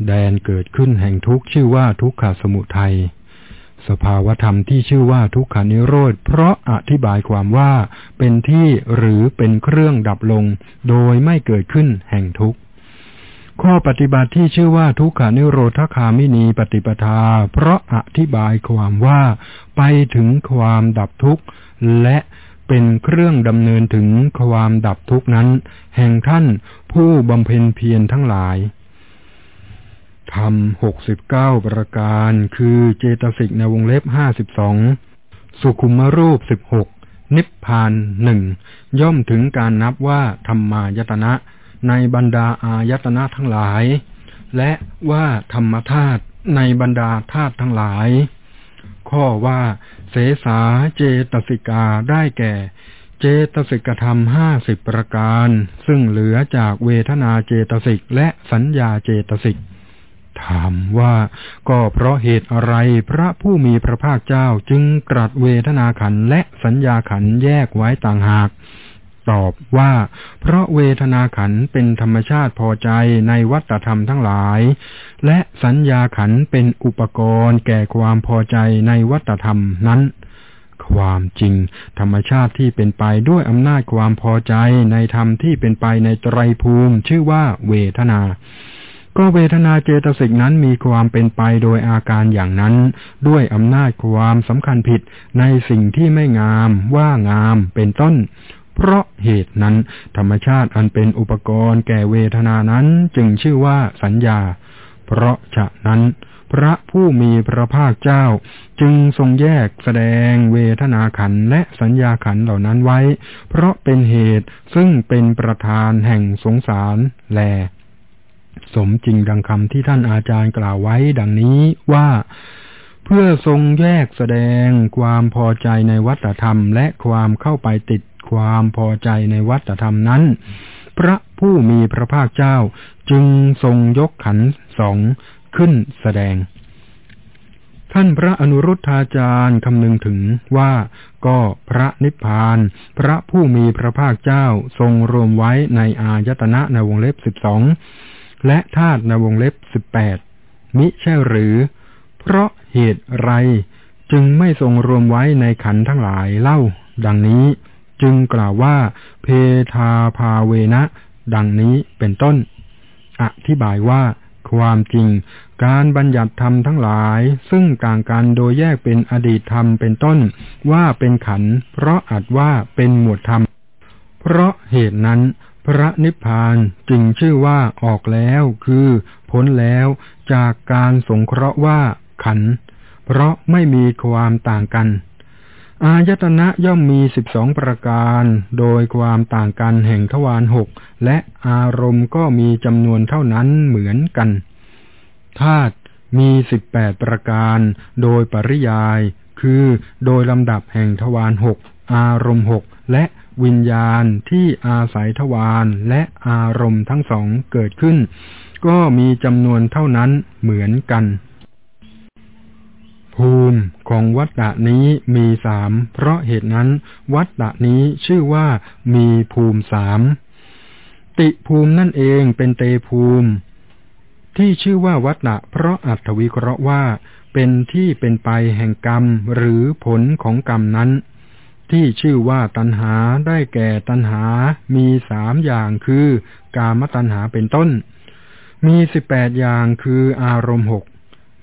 แดนเกิดขึ้นแห่งทุกข์ชื่อว่าทุกขสมุทัย สภาวธรรมที่ชื่อว่าทุกขานิโรธ เพราะอธิบายความว่าเป็นที่หรือเป็นเครื่องดับลง โดยไม่เกิดขึ้นแห่งทุกข์ข้อปฏิบัติที่ชื่อว่าทุกขานิโรธคามินีปฏิปทา เพราะอธิบายความว่าไปถึงความดับทุกข์และเป็นเครื่องดำเนินถึงความดับทุกข์นั้น แห่งท่านผู้บำเพ็ญเพียรทั้งหลาย ธรรมหกสิบเก้าประการ คือเจตสิกในวงเล็บห้าสิบสองสุขุมรูปสิบหกนิพพานหนึ่งย่อมถึงการนับว่าธรรมายตนะ ในบรรดาอายตนะทั้งหลาย และว่าธรรมธาตุในบรรดาธาตุทั้งหลาย ข้อว่า เสสาเจตสิกาได้แก่ เจตสิกธรรมห้าสิบประการ ซึ่งเหลือจากเวทนาเจตสิกและสัญญาเจตสิก ถามว่า ก็เพราะเหตุอะไรพระผู้มีพระภาคเจ้าจึงตรัสเวทนาขันและสัญญาขันแยกไว้ต่างหาก ตอบว่า เพราะเวทนาขันเป็นธรรมชาติพอใจในวัตธรรมทั้งหลาย และสัญญาขันเป็นอุปกรณ์แก่ความพอใจในวัตธรรมนั้นความจริง ธรรมชาติที่เป็นไปด้วยอำนาจความพอใจในธรรมที่เป็นไปในไตรภูมิ ชื่อว่าเวทนา ก็เวทนาเจตสิกนั้นมีความเป็นไปโดยอาการอย่างนั้น ด้วยอำนาจความสำคัญผิดในสิ่งที่ไม่งาม ว่างามเป็นต้น เพราะเหตุนั้น ธรรมชาติอันเป็นอุปกรณ์แก่เวทนานั้นจึงชื่อว่าสัญญา เพราะฉะนั้น พระผู้มีพระภาคเจ้า จึงทรงแยกแสดงเวทนาขันและสัญญาขันเหล่านั้นไว้ เพราะเป็นเหตุซึ่งเป็นประธานแห่งสงสารแล สมจริงดังคำที่ท่านอาจารย์กล่าวไว้ดังนี้ว่าเพื่อทรงแยกแสดงความพอใจในวัตธรรม และความเข้าไปติดความพอใจในวัตธรรมนั้น พระผู้มีพระภาคเจ้าจึงทรงยกขันสองขึ้นแสดง ท่านพระอนุรุทธาจารย์คำนึงถึงว่าก็พระนิพพาน พระผู้มีพระภาคเจ้าทรงรวมไว้ในอายตนะในวงเล็บสิบสอง และธาตุในวงเล็บสิบแปดมิใช่หรือ เพราะเหตุไรจึงไม่ทรงรวมไว้ในขันทั้งหลายเล่า ดังนี้จึงกล่าวว่า เพทาภาเวนะ ดังนี้เป็นต้น อธิบายว่า ความจริง การบัญญัติธรรมทั้งหลาย ซึ่งต่างกันโดยแยกเป็นอดีตธรรมเป็นต้น ว่าเป็นขัน เพราะอาจว่าเป็นหมวดธรรม เพราะเหตุนั้น พระนิพพานจึงชื่อว่าออกแล้วคือพ้นแล้วจากการสงเคราะห์ว่าขัน เพราะไม่มีความต่างกัน อายตนะย่อมมีสิบสองประการ โดยความต่างกันแห่งทวารหกและอารมณ์ก็มีจำนวนเท่านั้นเหมือนกันธาตุมีสิบแปดประการ โดยปริยาย คือโดยลำดับแห่งทวารหกอารมณ์หกและ วิญญาณที่อาศัยทวารและอารมณ์ทั้งสองเกิดขึ้น ก็มีจำนวนเท่านั้นเหมือนกัน ภูมิของวัฏฏะนี้มีสาม เพราะเหตุนั้น วัฏฏะนี้ชื่อว่ามีภูมิสาม ติภูมินั่นเองเป็นเตภูมิ ที่ชื่อว่าวัฏฏะเพราะอัตวิเคราะห์ว่า เป็นที่เป็นไปแห่งกรรมหรือผลของกรรมนั้น ที่ชื่อว่าตัณหาได้แก่ตัณหา มีสามอย่างคือ กามตัณหาเป็นต้น มีสิบแปดอย่างคืออารมณ์หก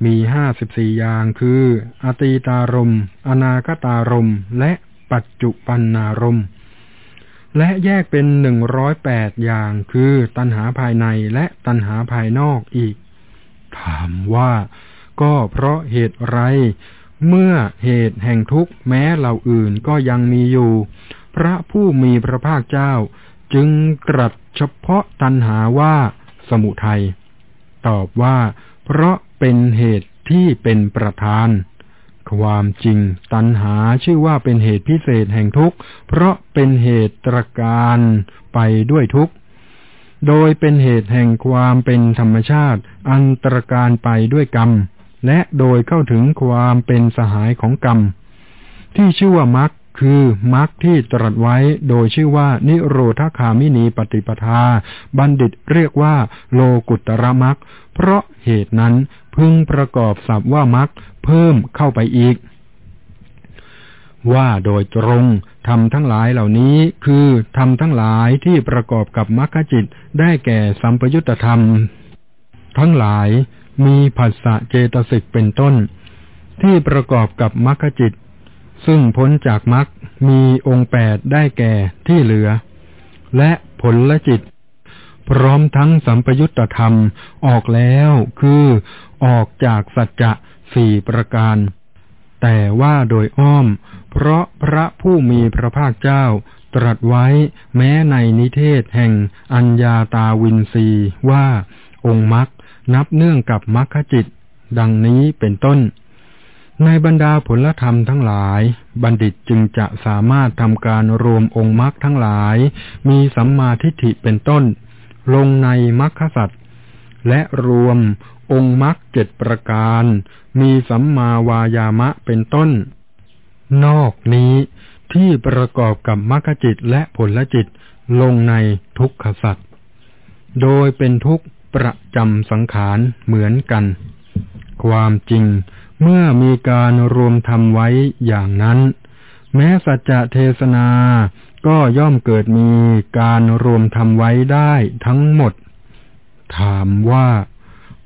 มีห้าสิบสี่อย่างคือ อตีตารมอนาคตารมและปัจจุปันนารมและแยกเป็นหนึ่งร้อยแปดอย่างคือ ตัณหาภายในและตัณหาภายนอกอีก ถามว่าก็เพราะเหตุไร เมื่อเหตุแห่งทุกข์แม้เหล่าอื่นก็ยังมีอยู่ พระผู้มีพระภาคเจ้า จึงกรัสเฉพาะตัณหาว่าสมุทัย ตอบว่า เพราะเป็นเหตุที่เป็นประธาน ความจริงตัณหาชื่อว่าเป็นเหตุพิเศษแห่งทุกข์ เพราะเป็นเหตุตรการไปด้วยทุกข์โดยเป็นเหตุแห่งความเป็นธรรมชาติ อันตรการไปด้วยกรรม และโดยเข้าถึงความเป็นสหายของกรรม ที่ชื่อว่ามรรคคือมรรคที่ตรัสไว้โดยชื่อว่านิโรธคามินีปฏิปทา บัณฑิตเรียกว่าโลกุตระมรรคเพราะเหตุนั้นพึงประกอบศัพท์ว่ามรรคเพิ่มเข้าไปอีก ว่าโดยตรงทำทั้งหลายเหล่านี้คือทำทั้งหลายที่ประกอบกับมรรคจิตได้แก่สัมปยุตธรรม ทั้งหลาย มีผัสสะเจตสิกเป็นต้น ที่ประกอบกับมรรคจิต ซึ่งพ้นจากมรรคมีองค์แปดได้แก่ที่เหลือ และผลละจิต พร้อมทั้งสัมปยุตธรรมออกแล้วคือออกจากสัจจะสี่ประการ แต่ว่าโดยอ้อม เพราะพระผู้มีพระภาคเจ้าตรัสไว้แม้ในนิเทศแห่งอัญญาตาวินรีว่าองค์มรรค นับเนื่องกับมรรคจิต ดังนี้เป็นต้น ในบรรดาผลธรรมทั้งหลาย บัณฑิตจึงจะสามารถทำการรวมองค์มรรคทั้งหลาย มีสัมมาทิฏฐิเป็นต้น ลงในมรรคสัตว์และรวมองค์มรรคเจ็ดประการ มีสัมมาวายามะเป็นต้น นอกนี้ที่ประกอบกับมรรคจิตและผลจิตลงในทุกขสัตว์โดยเป็นทุกข์ ประจำสังขารเหมือนกัน ความจริงเมื่อมีการรวมทำไว้อย่างนั้น แม้สัจจะเทศนาก็ย่อมเกิดมีการรวมทำไว้ได้ทั้งหมด ถามว่า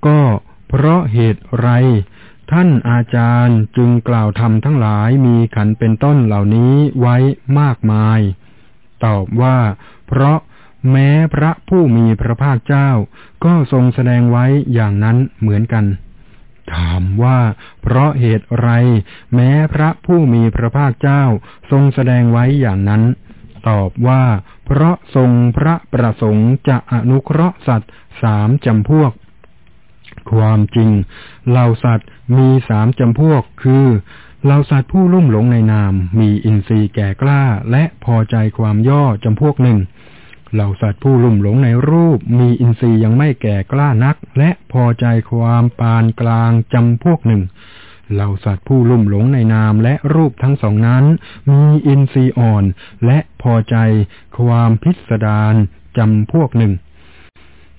ก็เพราะเหตุไร ท่านอาจารย์จึงกล่าวธรรมทั้งหลายมีขันเป็นต้นเหล่านี้ไว้มากมาย ตอบว่า เพราะ แม้พระผู้มีพระภาคเจ้า ก็ทรงแสดงไว้อย่างนั้นเหมือนกัน ถามว่าเพราะเหตุไร แม้พระผู้มีพระภาคเจ้า ทรงแสดงไว้อย่างนั้น ตอบว่า เพราะทรงพระประสงค์จะอนุเคราะห์สัตว์สามจำพวก ความจริงเหล่าสัตว์มีสามจำพวกคือเหล่าสัตว์ผู้ลุ่มหลงในนาม มีอินทรีย์แก่กล้าและพอใจความย่อจำพวกหนึ่ง เหล่าสัตว์ผู้ลุ่มหลงในรูปมีอินทรีย์ยังไม่แก่กล้านัก และพอใจความปานกลางจำพวกหนึ่งเหล่าสัตว์ผู้ลุ่มหลงในนามและรูปทั้งสองนั้น มีอินทรีย์อ่อน และพอใจความพิสดารจำพวกหนึ่ง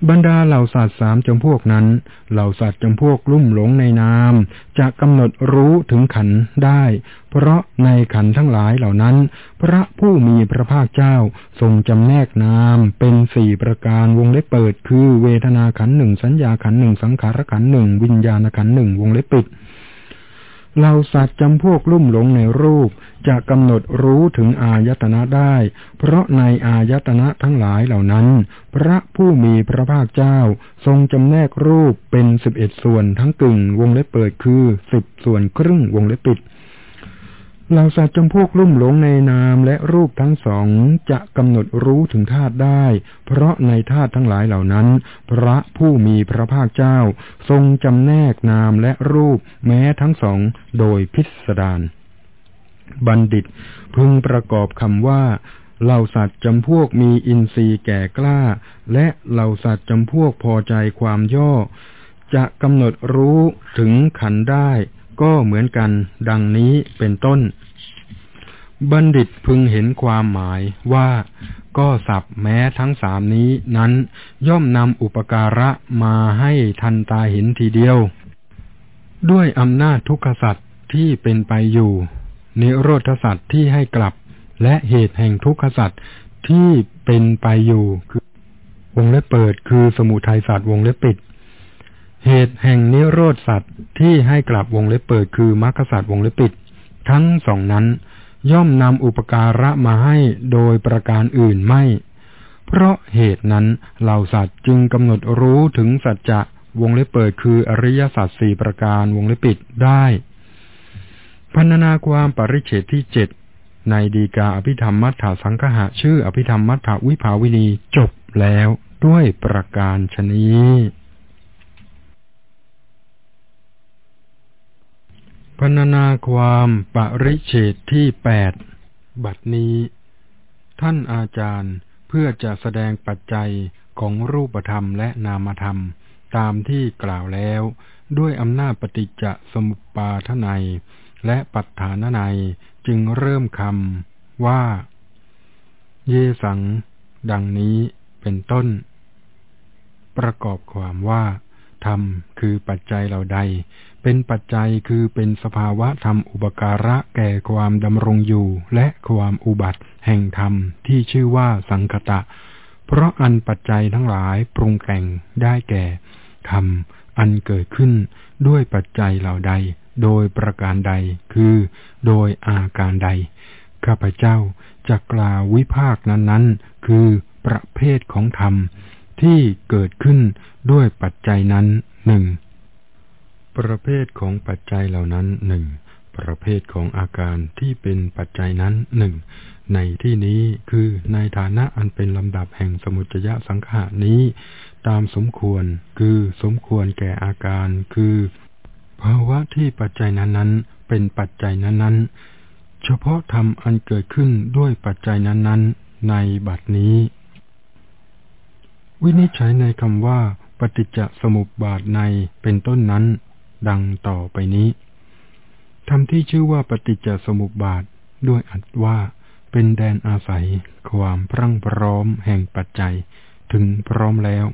บรรดาเหล่าสัตว์สามจำพวกนั้น เหล่าสัตว์จำพวกลุ่มหลงในนามจะกำหนดรู้ถึงขันได้ เพราะในขันทั้งหลายเหล่านั้น พระผู้มีพระภาคเจ้าทรงจำแนกนามเป็นสี่ประการวงเล็บเปิด คือเวทนาขันหนึ่งสัญญาขันหนึ่งสังขารขันหนึ่งวิญญาณขันหนึ่งวงเล็บปิด เราสัตว์จำพวกลุ่มหลงในรูปจะกำหนดรู้ถึงอายตนะได้ เพราะในอายตนะทั้งหลายเหล่านั้น พระผู้มีพระภาคเจ้าทรงจำแนกรูปเป็นสิบเอ็ดส่วนทั้งกึ่งวงเล็บเปิดคือสิบส่วนครึ่งวงเล็บปิด หล่าสัตว์จำพวกลุ่มหลงในนามและรูปทั้งสองจะกำหนดรู้ถึงธาตุได้ เพราะในธาตุทั้งหลายเหล่านั้น พระผู้มีพระภาคเจ้า ทรงจำแนกนามและรูปแม้ทั้งสองโดยพิสดารบัณฑิต พึงประกอบคำว่าเหล่าสัตว์จำพวกมีอินทรีย์แก่กล้า และเหล่าสัตว์จำพวกพอใจความย่อ จะกำหนดรู้ถึงขันได้ ก็เหมือนกัน ดังนี้เป็นต้น บัณฑิตพึงเห็นความหมายว่าก็สับแม้ทั้งสามนี้นั้นย่อมนำอุปการะมาให้ทันตาเห็นทีเดียว ด้วยอำนาจทุกขสัตว์ที่เป็นไปอยู่ นิโรธสัตว์ที่ให้กลับ และเหตุแห่งทุกขสัตว์ที่เป็นไปอยู่คือวงเล็บเปิดคือสมุทัยสัตว์วงเล็บปิด เหตุแห่งนิโรธสัตว์ที่ให้กลับวงเล็บเปิดคือมรรคสัตว์วงเล็บปิด ทั้งสองนั้น ย่อมนำอุปการะมาให้โดยประการอื่นไม่ เพราะเหตุนั้นเหล่าสัตว์จึงกำหนดรู้ถึงสัจจะวงเล็บเปิดคืออริยสัจสี่ประการวงเล็บปิดได้พันนาความปริเฉตที่เจ็ดในดีกาอภิธรรมมัทธาสังคหะชื่ออภิธรรมมัทธวิภาวินีจบแล้วด้วยประการชนี้ พรรณนาความปริเฉตที่แปด บัดนี้ ท่านอาจารย์เพื่อจะแสดงปัจจัยของรูปธรรมและนามธรรม ตามที่กล่าวแล้ว ด้วยอำนาจปฏิจจสมุปปาทนัย และปัฏฐานนัยจึงเริ่มคำว่า เยสัง ดังนี้เป็นต้น ประกอบความว่าธรรมคือปัจจัยเหล่าใด เป็นปัจจัยคือเป็นสภาวะธรรมอุปการะแก่ความดำรงอยู่ และความอุบัติแห่งธรรมที่ชื่อว่าสังคตะ เพราะอันปัจจัยทั้งหลายปรุงแต่งได้แก่ธรรมอันเกิดขึ้นด้วยปัจจัยเหล่าใด โดยประการใด คือ โดยอาการใด ข้าพเจ้าจะกล่าววิภาคนั้นๆ คือประเภทของธรรมที่เกิดขึ้นด้วยปัจจัยนั้นหนึ่ง ประเภทของปัจจัยเหล่านั้นหนึ่งประเภทของอาการที่เป็นปัจจัยนั้นหนึ่งในที่นี้คือในฐานะอันเป็นลำดับแห่งสมุจยะสังขานี้ ตามสมควรคือสมควรแก่อาการคือ ภาวะที่ปัจจัยนั้นๆ เป็นปัจจัยนั้นๆ เฉพาะธรรมอันเกิดขึ้นด้วยปัจจัยนั้นๆ ในบัดนี้ วินิจฉัยในคำว่า ปฏิจจสมุปบาทในเป็นต้นนั้น ดังต่อไปนี้ทำที่ชื่อว่าปฏิจจสมุปบาทด้วยอัดว่าเป็นแดนอาศัยความพรั่งพร้อมแห่งปัจจัย ถึงพร้อมแล้ว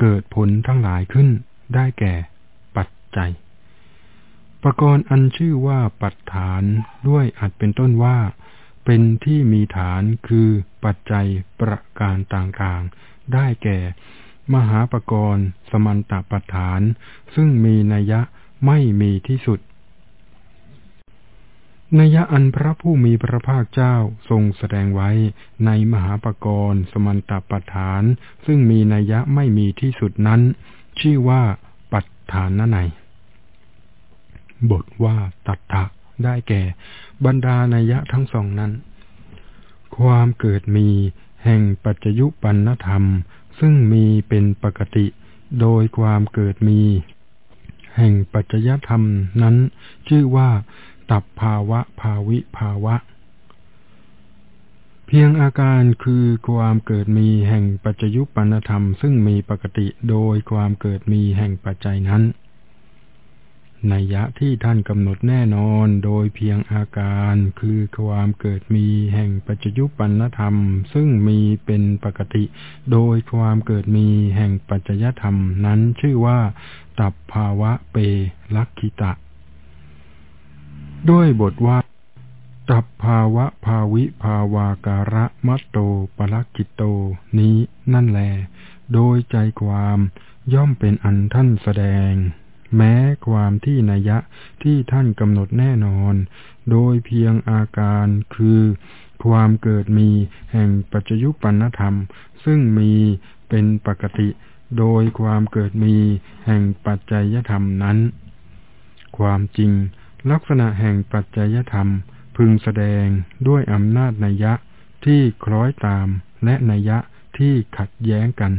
เกิดผลทั้งหลายขึ้นได้แก่ปัจจัยประกรณ์อันชื่อว่าปัจฐานด้วยอัดเป็นต้นว่า เป็นที่มีฐานคือปัจจัยประการต่างๆ ได้แก่ มหาปกรณ์สมันตปัฏฐาน ซึ่งมีนัยยะ ไม่มีที่สุดนัยยะอันพระผู้มีพระภาคเจ้าทรงแสดงไว้ในมหาปกรณ์สมันตปัฏฐาน ซึ่งมีนัยยะไม่มีที่สุดนั้น ชื่อว่าปัฏฐานนในบทว่าตัทธะได้แก่ บรรดานัยยะทั้งสองนั้น ความเกิดมีแห่งปัจจยุปันธรรม ซึ่งมีเป็นปกติ โดยความเกิดมี แห่งปัจจยธรรมนั้น ชื่อว่าตับภาวะภาวิภาวะ เพียงอาการคือความเกิดมีแห่งปัจจยุปันธรรม ซึ่งมีปกติโดยความเกิดมีแห่งปัจจัยนั้น นัยยะที่ท่านกำหนดแน่นอนโดยเพียงอาการคือความเกิดมีแห่งปัจจุปันธรรม ซึ่งมีเป็นปกติ โดยความเกิดมีแห่งปัจจยธรรมนั้นชื่อว่า ตับภาวะเปลักขิตะ ด้วยบทว่า ตับภาวะภาวิภาวาการะมัตโตปลักกิตโต นี้นั่นแล โดยใจความย่อมเป็นอันท่านแสดง แม้ความที่นัยยะที่ท่านกำหนดแน่นอน โดยเพียงอาการคือ ความเกิดมีแห่งปัจจยุปันธรรม ซึ่งมีเป็นปกติ โดยความเกิดมีแห่งปัจจัยธรรมนั้น ความจริง ลักษณะแห่งปัจจัยธรรม พึงแสดงด้วยอำนาจนัยยะที่คล้อยตามและนัยยะที่ขัดแย้งกัน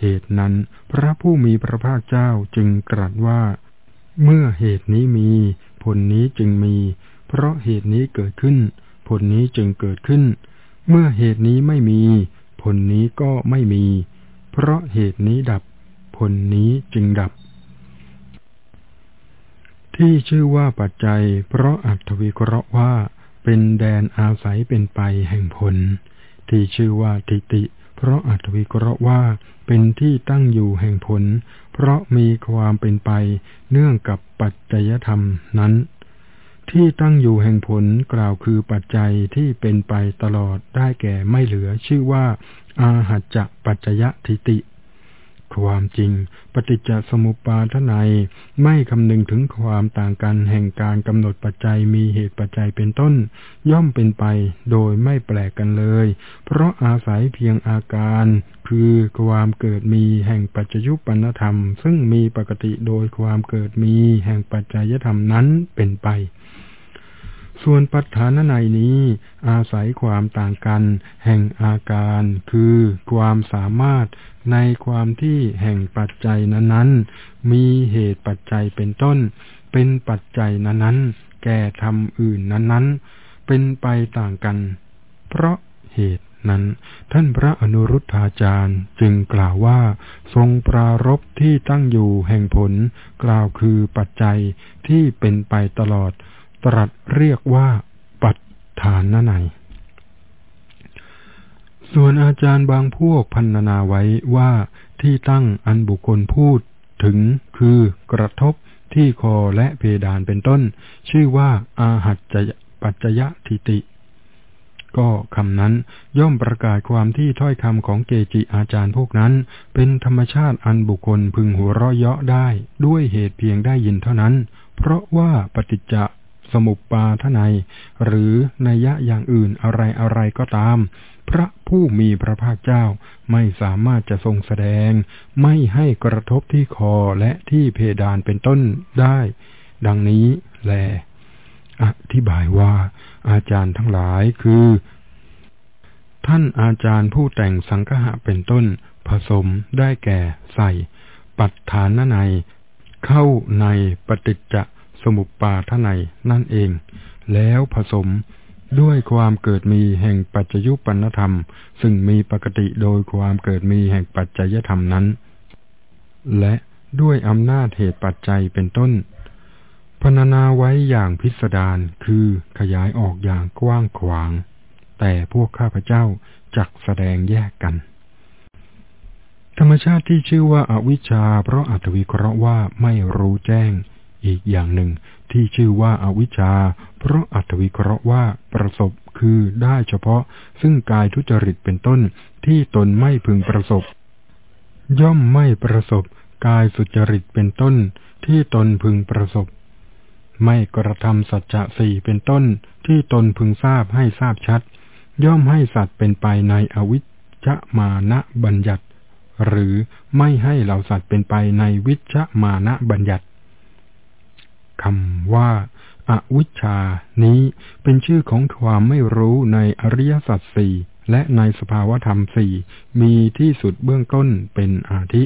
เหตุนั้นพระผู้มีพระภาคเจ้าจึงตรัสว่า เมื่อเหตุนี้มี ผลนี้จึงมี เพราะเหตุนี้เกิดขึ้น ผลนี้จึงเกิดขึ้น เมื่อเหตุนี้ไม่มี ผลนี้ก็ไม่มี เพราะเหตุนี้ดับ ผลนี้จึงดับ ที่ชื่อว่าปัจจัย เพราะอัตวิเคราะห์ว่า เป็นแดนอาศัยเป็นไปแห่งผล ที่ชื่อว่าทิติ เพราะอัตวิเคราะห์ว่า เป็นที่ตั้งอยู่แห่งผล เพราะมีความเป็นไปเนื่องกับปัจจัยธรรมนั้น ที่ตั้งอยู่แห่งผลกล่าวคือปัจจัยที่เป็นไปตลอดได้แก่ไม่เหลือชื่อว่า อาหัจจะปัจจยทิติ ความจริง ปฏิจจสมุปบาทนายไม่คำนึงถึงความต่างกันแห่งการกำหนดปัจจัยมีเหตุปัจจัยเป็นต้น ย่อมเป็นไปโดยไม่แปลกกันเลย เพราะอาศัยเพียงอาการ คือความเกิดมีแห่งปัจจยุปปนธรรม ซึ่งมีปกติโดยความเกิดมีแห่งปัจจัยธรรมนั้นเป็นไป ส่วนปัฏฐานในนี้ อาศัยความต่างกัน แห่งอาการ คือความสามารถในความที่แห่งปัจจัยนั้นๆ มีเหตุปัจจัยเป็นต้น เป็นปัจจัยนั้นๆ แก่ธรรมอื่นนั้นๆ เป็นไปต่างกัน เพราะเหตุนั้น ท่านพระอนุรุทธาจารย์จึงกล่าวว่า ทรงปรารบที่ตั้งอยู่แห่งผล กล่าวคือปัจจัยที่เป็นไปตลอด ตรัสเรียกว่าปัฏฐานนในส่วนอาจารย์บางพวกพันนาไว้ว่าที่ตั้งอันบุคคลพูดถึงคือกระทบที่คอและเพดานเป็นต้น ชื่อว่าอาหัจจปัจจยทิติ ก็คำนั้นย่อมประกาศความที่ถ้อยคำของเกจิอาจารย์พวกนั้น เป็นธรรมชาติอันบุคคลพึงหัวเราะเยาะได้ ด้วยเหตุเพียงได้ยินเท่านั้น เพราะว่าปฏิจจ สมุปปาทนัย หรือนัยยะอย่างอื่นอะไรอะไรก็ตาม พระผู้มีพระภาคเจ้าไม่สามารถจะทรงแสดง ไม่ให้กระทบที่คอและที่เพดานเป็นต้นได้ ดังนี้แล อธิบายว่า อาจารย์ทั้งหลายคือ ท่านอาจารย์ผู้แต่งสังฆะเป็นต้น ผสมได้แก่ใส่ ปัฏฐานในเข้าในปฏิจจ มุปปาทนัยนั่นเอง แล้วผสมด้วยความเกิดมีแห่งปัจจยุปันธรรม ซึ่งมีปกติโดยความเกิดมีแห่งปัจจัยธรรมนั้น และด้วยอำนาจเหตุปัจจัยเป็นต้นพรรณนาไว้อย่างพิสดารคือขยายออกอย่างกว้างขวาง แต่พวกข้าพเจ้าจักแสดงแยกกัน ธรรมชาติที่ชื่อว่าอาวิชชาเพราะอัตวิเคราะห์ว่าไม่รู้แจ้ง อีกอย่างหนึ่งที่ชื่อว่าอาวิชชา เพราะอัตวิเคราะห์ว่าประสบคือได้เฉพาะ ซึ่งกายทุจริตเป็นต้นที่ตนไม่พึงประสบ ย่อมไม่ประสบ กายสุจริตเป็นต้น ที่ตนพึงประสบ ไม่กระทำสัจจะสี่เป็นต้น ที่ตนพึงทราบให้ทราบชัด ย่อมให้สัตว์เป็นไปในอวิชชมานะบัญญัติ หรือไม่ให้เหล่าสัตว์เป็นไปในวิชมานะบัญญัติ คำว่าอาวิชชานี้เป็นชื่อของความไม่รู้ในอริยสัจสี่และในสภาวธรรมสี่มีที่สุดเบื้องต้นเป็นอาทิ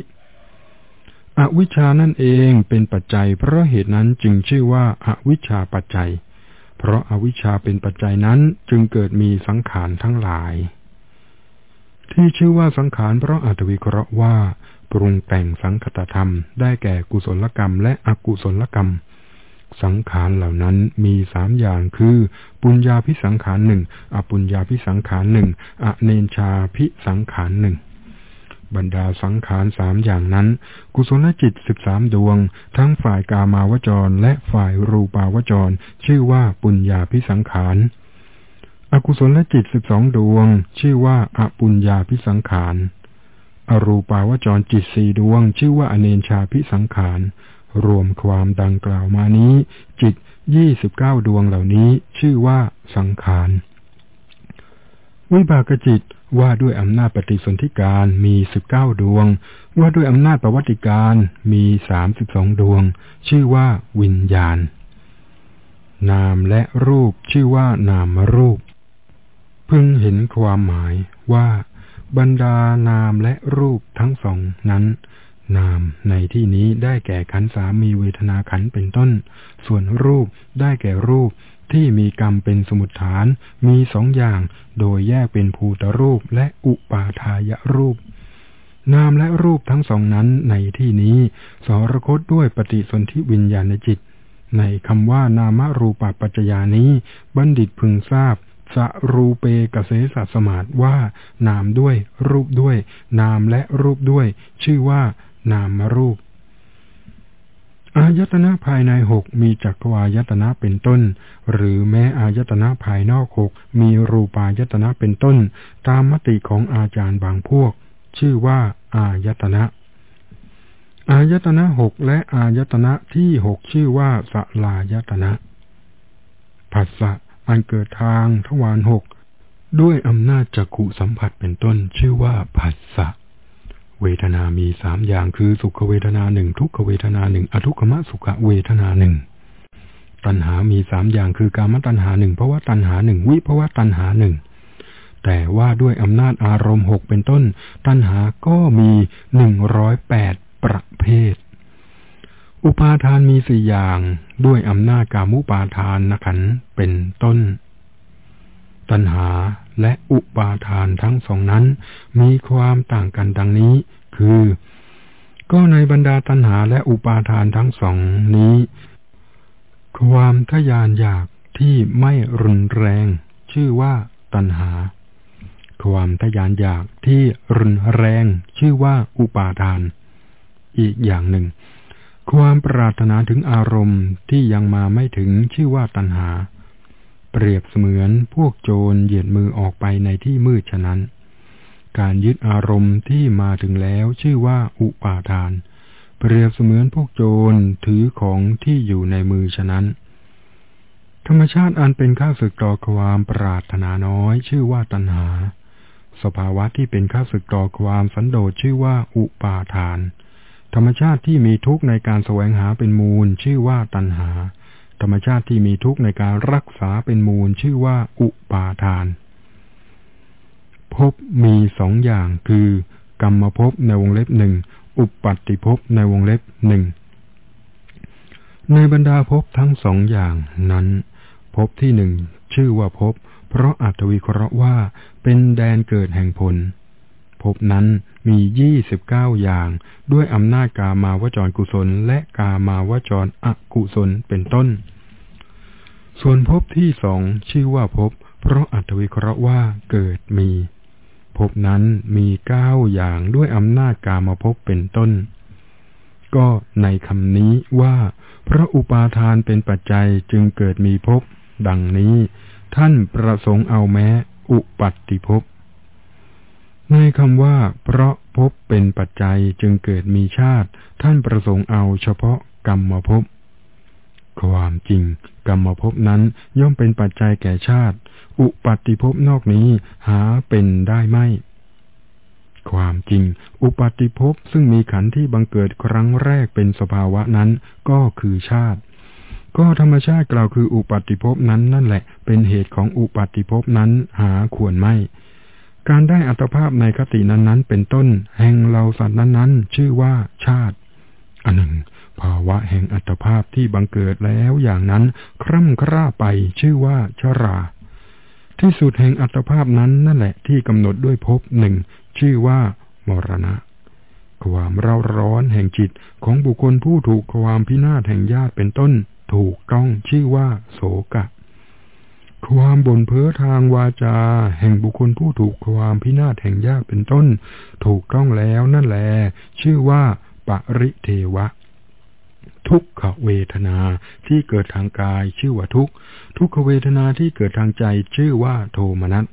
อวิชชานั่นเองเป็นปัจจัย เพราะเหตุนั้นจึงชื่อว่าอาวิชชาปัจจัย เพราะอาวิชชาเป็นปัจจัยนั้นจึงเกิดมีสังขารทั้งหลาย ที่ชื่อว่าสังขารเพราะอัตวิเคราะห์ว่า ปรุงแต่งสังคตธรรม ได้แก่กุศลกรรมและอกุศลกรรม สังขารเหล่านั้นมีสามอย่างคือ ปุญญาพิสังขารหนึ่งอปุญญาพิสังขารหนึ่งอเนชาพิสังขารหนึ่งบรรดาสังขารสามอย่างนั้น กุศลจิตสิบสามดวง ทั้งฝ่ายกามาวจร และฝ่ายรูปาวจร ชื่อว่าปุญญาพิสังขาร อกุศลจิตสิบสองดวง ชื่อว่าอปุญญาพิสังขาร อรูปาวจรจิตสี่ดวง ชื่อว่าอเนชาพิสังขาร รวมความดังกล่าวมานี้ จิตยี่สิบเก้าดวงเหล่านี้ ชื่อว่าสังขารวิบากจิตว่าด้วยอำนาจปฏิสนธิการมีสิบเก้าดวง ว่าด้วยอำนาจประวัติการมีสามสิบสองดวง ชื่อว่าวิญญาณ นามและรูปชื่อว่านามรูป พึงเห็นความหมายว่า บรรดานามและรูปทั้งสองนั้น นามในที่นี้ได้แก่ขันสามีเวทนาขันเป็นต้น ส่วนรูปได้แก่รูปที่มีกรรมเป็นสมุดฐาน มีสองอย่าง โดยแยกเป็นภูตรูปและอุปาทายรูป นามและรูปทั้งสองนั้นในที่นี้ สรคตด้วยปฏิสนธิวิญญาณจิต ในคำว่านามรูปปัจจยานี้ บัณฑิตพึงทราบสรูเปกเสสสมาตว่า นามด้วยรูปด้วย นามและรูปด้วย ชื่อว่า นามรูป อายตนะภายในหกมีจักรวายตนะเป็นต้น หรือแม้อายตนะภายนอกหกมีรูปายตนะเป็นต้น ตามมติของอาจารย์บางพวก ชื่อว่าอายตนะอายตนะหกและอายตนะที่หกชื่อว่าสลายตนะผัสสะอันเกิดทางทวารหกด้วยอำนาจจักขุสัมผัสเป็นต้นชื่อว่าผัสสะ เวทนามีสามอย่างคือสุขเวทนาหนึ่งทุกขเวทนาหนึ่งอทุกขมสุขเวทนาหนึ่งตัณหามีสามอย่างคือกามตัณหาหนึ่งภาวะตัณหาหนึ่งวิภาวะตัณหาหนึ่งแต่ว่าด้วยอำนาจอารมณ์หกเป็นต้น ตัณหาก็มีหนึ่งร้อยแปดประเภท อุปาทานมีสี่อย่าง ด้วยอำนาจกามุปาทานนขันเป็นต้น ตัณหาและอุปาทานทั้งสองนั้น มีความต่างกันดังนี้ คือ ก็ในบรรดาตัณหาและอุปาทานทั้งสองนี้ ความทยานอยากที่ไม่รุนแรง ชื่อว่าตัณหา ความทยานอยากที่รุนแรง ชื่อว่าอุปาทาน อีกอย่างหนึ่ง ความปรารถนาถึงอารมณ์ที่ยังมาไม่ถึงชื่อว่าตัณหา เปรียบเสมือนพวกโจรเหยียดมือออกไปในที่มืดฉะนั้น การยึดอารมณ์ที่มาถึงแล้วชื่อว่าอุปาทาน เปรียบเสมือนพวกโจรถือของที่อยู่ในมือฉะนั้น ธรรมชาติอันเป็นข้าศึกต่อความปรารถนาน้อย ชื่อว่าตัณหา สภาวะที่เป็นข้าศึกต่อความสันโดษชื่อว่าอุปาทาน ธรรมชาติที่มีทุกข์ในการแสวงหาเป็นมูลชื่อว่าตัณหา ธรรมชาติที่มีทุกข์ในการรักษาเป็นมูลชื่อว่าอุปาทาน ภพมีสองอย่างคือกรรมภพในวงเล็บหนึ่งอุปัติภพในวงเล็บหนึ่งในบรรดาภพทั้งสองอย่างนั้นภพที่หนึ่งชื่อว่าภพเพราะอัตวิเคราะห์ว่าเป็นแดนเกิดแห่งผล ภพนั้นมียี่สิบเก้าอย่าง ด้วยอำนาจกามาวจรกุศล และกามาวจรอกุศลเป็นต้น ส่วนภพที่สองชื่อว่าภพเพราะอัตวิเคราะห์ว่าเกิดมีภพนั้นมีเก้าอย่างด้วยอำนาจกามาภพเป็นต้น ก็ในคำนี้ว่าเพราะอุปาทานเป็นปัจจัยจึงเกิดมีภพดังนี้ ท่านประสงค์เอาแม้ อุปัตติภพ ในคำว่า เพราะภพเป็นปัจจัยจึงเกิดมีชาติ ท่านประสงค์เอาเฉพาะกรรมภพความจริง กรรมภพนั้นย่อมเป็นปัจจัยแก่ชาติ อุปัติภพนอกนี้หาเป็นได้ไม่ ความจริง อุปัติภพซึ่งมีขันธ์ที่บังเกิดครั้งแรกเป็นสภาวะนั้นก็คือชาติ ก็ธรรมชาติกล่าวคืออุปัติภพนั้นนั่นแหละ เป็นเหตุของอุปัติภพนั้นหาควรไม่ การได้อัตภาพในคตินั้นๆ เป็นต้น แห่งเราสัตว์นั้นๆ ชื่อว่าชาติ อันหนึ่ง ภาวะแห่งอัตภาพที่บังเกิดแล้วอย่างนั้น คร่ำคร่าไปชื่อว่าชรา ที่สุดแห่งอัตภาพนั้นนั่นแหละที่กำหนดด้วยภพหนึ่งชื่อว่ามรณะ ความเร่าร้อนแห่งจิตของบุคคลผู้ถูกความพินาศแห่งญาติเป็นต้น ถูกต้องชื่อว่าโสกะ ความบ่นเพ้อทางวาจา แห่งบุคคลผู้ถูกความพินาศแห่งยากเป็นต้น ถูกต้องแล้วนั่นแหละชื่อว่าปริเทวะ ทุกขเวทนาที่เกิดทางกายชื่อว่าทุกทุกขเวทนาที่เกิดทางใจชื่อว่าโทมนัส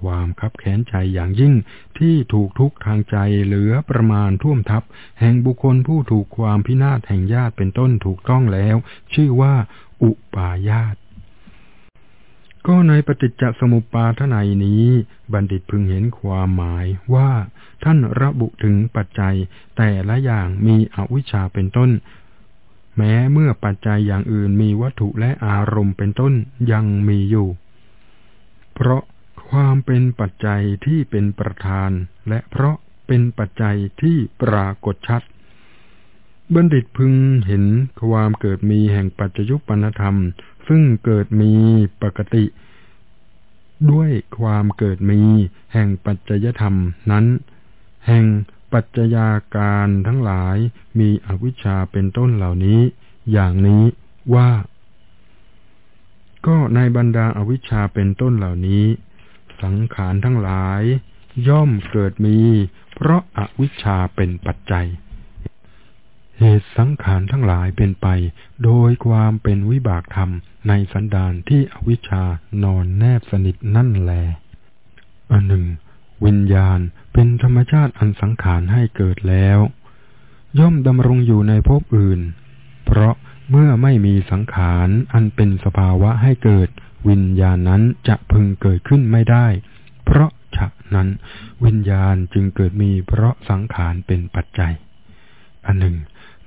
ความคับแค้นใจอย่างยิ่งที่ถูกทุกทางใจเหลือประมาณท่วมทับ แห่งบุคคลผู้ถูกความพินาศแห่งญาติเป็นต้นถูกต้องแล้ว ชื่อว่า อุปาญาต ก็ในปฏิจจสมุปาทนัยนี้ บัณฑิตพึงเห็นความหมายว่าท่านระบุถึงปัจจัย แต่ละอย่างมีอวิชชาเป็นต้น แม้เมื่อปัจจัยอย่างอื่นมีวัตถุและอารมณ์เป็นต้นยังมีอยู่ เพราะความเป็นปัจจัยที่เป็นประธาน และเพราะเป็นปัจจัยที่ปรากฏชัด บัณฑิตพึงเห็นความเกิดมีแห่งปัจจยุปปนธรรม ซึ่งเกิดมีปกติ ด้วยความเกิดมี แห่งปัจจยธรรมนั้น แห่งปัจจยาการทั้งหลายมีอวิชชาเป็นต้นเหล่านี้ อย่างนี้ว่า ก็ในบรรดาอาวิชชาเป็นต้นเหล่านี้ สังขารทั้งหลาย ย่อมเกิดมี เพราะอาวิชชาเป็นปัจจัย เหตุสังขารทั้งหลายเป็นไป โดยความเป็นวิบากธรรมในสันดานที่อวิชชานอนแนบสนิทนั่นแล อันหนึ่ง วิญญาณเป็นธรรมชาติอันสังขารให้เกิดแล้ว ย่อมดำรงอยู่ในภพอื่น เพราะเมื่อไม่มีสังขารอันเป็นสภาวะให้เกิด วิญญาณนั้นจะพึงเกิดขึ้นไม่ได้ เพราะฉะนั้นวิญญาณจึงเกิดมีเพราะสังขารเป็นปัจจัย อันหนึ่ง